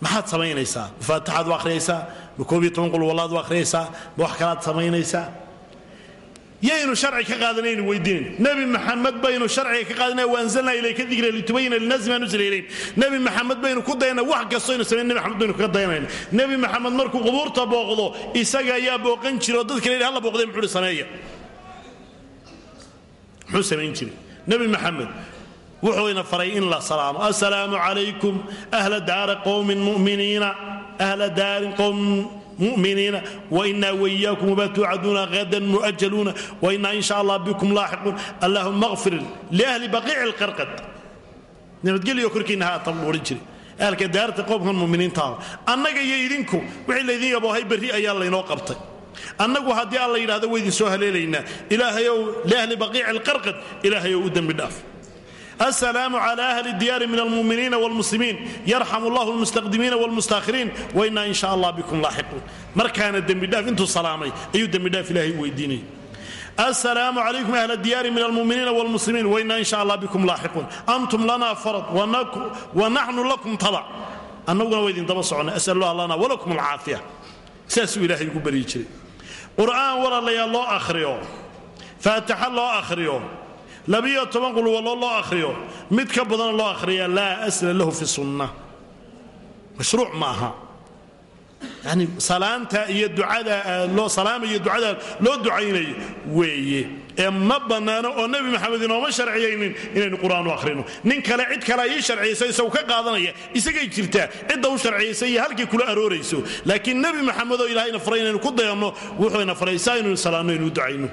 A: maxaad samaynaysaa? Mufaatixaad u akhriyaysaa ma koob iyo toban qulwallaad u akhriyaysaa ma wax kalaad samaynaysaa yaynu sharci ka qaadanaynu weydiinayn nebi maxamed baynu sharciga ka qaadanaya waanzalnaa ilayka dikra litubayina linnaasi maa nusila maxamed baynu ku dayana wax kastoynu samayn nebi maxamed baynu kaga dayanayna nebi maxamed markuu qubuurta booqdo isaga ayaa booqan jira oo layidhi halla booqday muxuu sameeya. Muxuu samayn jiray. Nebi maxamed wuxuuna faray in la salaamo. Assalaamu calaykum ahla daari qowmin muminiina ahla daarin qowmin muminiina wainaa waiyaakum wama tuucaduuna hadan mu'ajaluuna wainaa in sha allah bikum laaxiquun allahuma qfir liahli baqiici lqarqad nabadgelyo korkiinna ha atan odhan jiray. Ahalka daarta qowmkan muminiintaada annaga iyo idinku wixii laydin yaboohay berri ayaa laynoo qabtay. Annagu haddii alla yidhahdo waydin soo haleelaynaa ilaahayow liahli baqiici lqarqad ilaahayow u dembi dhaaf السلام على أهل الديار من المؤمنين والمسلمين يرحم الله المستقدمين والمستاخرين وإنا إن شاء الله بكم لاحقون مركان الدم داف انتو سلامي أيو الدم داف إلهي ويديني asalaamu calaykum ahla diyaari min almuminiina wlmuslimiin wainaa in sha allah bikum laaxiquun antum lana farad wanaxnu lakum tabac annaguna waa idin daba socona asalullah lana walakum alcaafiya saasuu ilaahay ugu baryi jiray qur'aan walaalayaal loo akhriyo faataxa loo akhriyo labiyo toban qulwallo loo akhriyo. Mid ka badanoo loo akhriya laa asla lahu fi sunna. Mashruuc ma yani salaanta iyo ducada loo salaamayo ducada loo ducaynayo weeye. Ee ma bannaano oo nebi maxamed inooma sharciyaynin inaynu qur'aan akhrino. Nin kale cid kale ii sharciyaysa isagu ka qaadanaya. Isagay jirtaa cidda u sharciyaysa iyo halkay kula aroorayso. Laakiin nebi maxamed oo ilahayna faray inaynu ku dayanno wuxuuna faray saa inaynu salaanno inuu ducayno.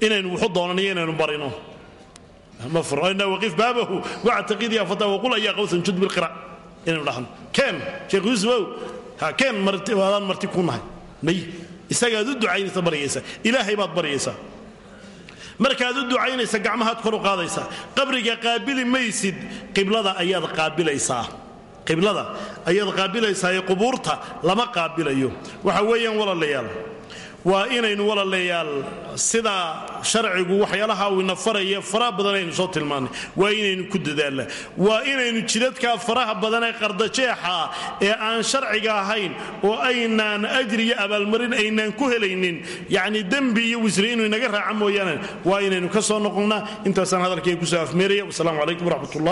A: Inaynu wuxu doonaniyo inaynu barino waqif baabahu. Wactaqid ya fata waqul ayaa qawsan jud bilqira inaynu dhahno keen sheekh yuusufow ha keen waadaan marti ku nahay. May isagaad u ducaynaysa baryaysa. Ilaahay baad baryaysaa markaad u ducaynaysa gacmahaad kor u qaadaysaa qabriga qaabili maysid qiblada ayaad qaabilaysaa qiblada ayaad qaabilaysaa ee qubuurta lama qaabilayo. Waxa weeyaan walaalayaal waa inaynu walaalayaal sidaa sharcigu waxyaalaha uu ina faraya faraha badan aynu soo tilmaannay waa inaynu ku dadaalnaa waa inaynu jidadkaa faraha badan ee qardajeexa ee aan sharciga ahayn oo aynaan ajri iyo abaalmarin aynaan ku helaynin yacni dembi iyo wisri inuu inaga raaca mooyaane waa inaynu ka soo noqonnaa. Intaasaan hadalkayga ku soo afmeeraya. Wasalaamu calaykum waraxmat ullahi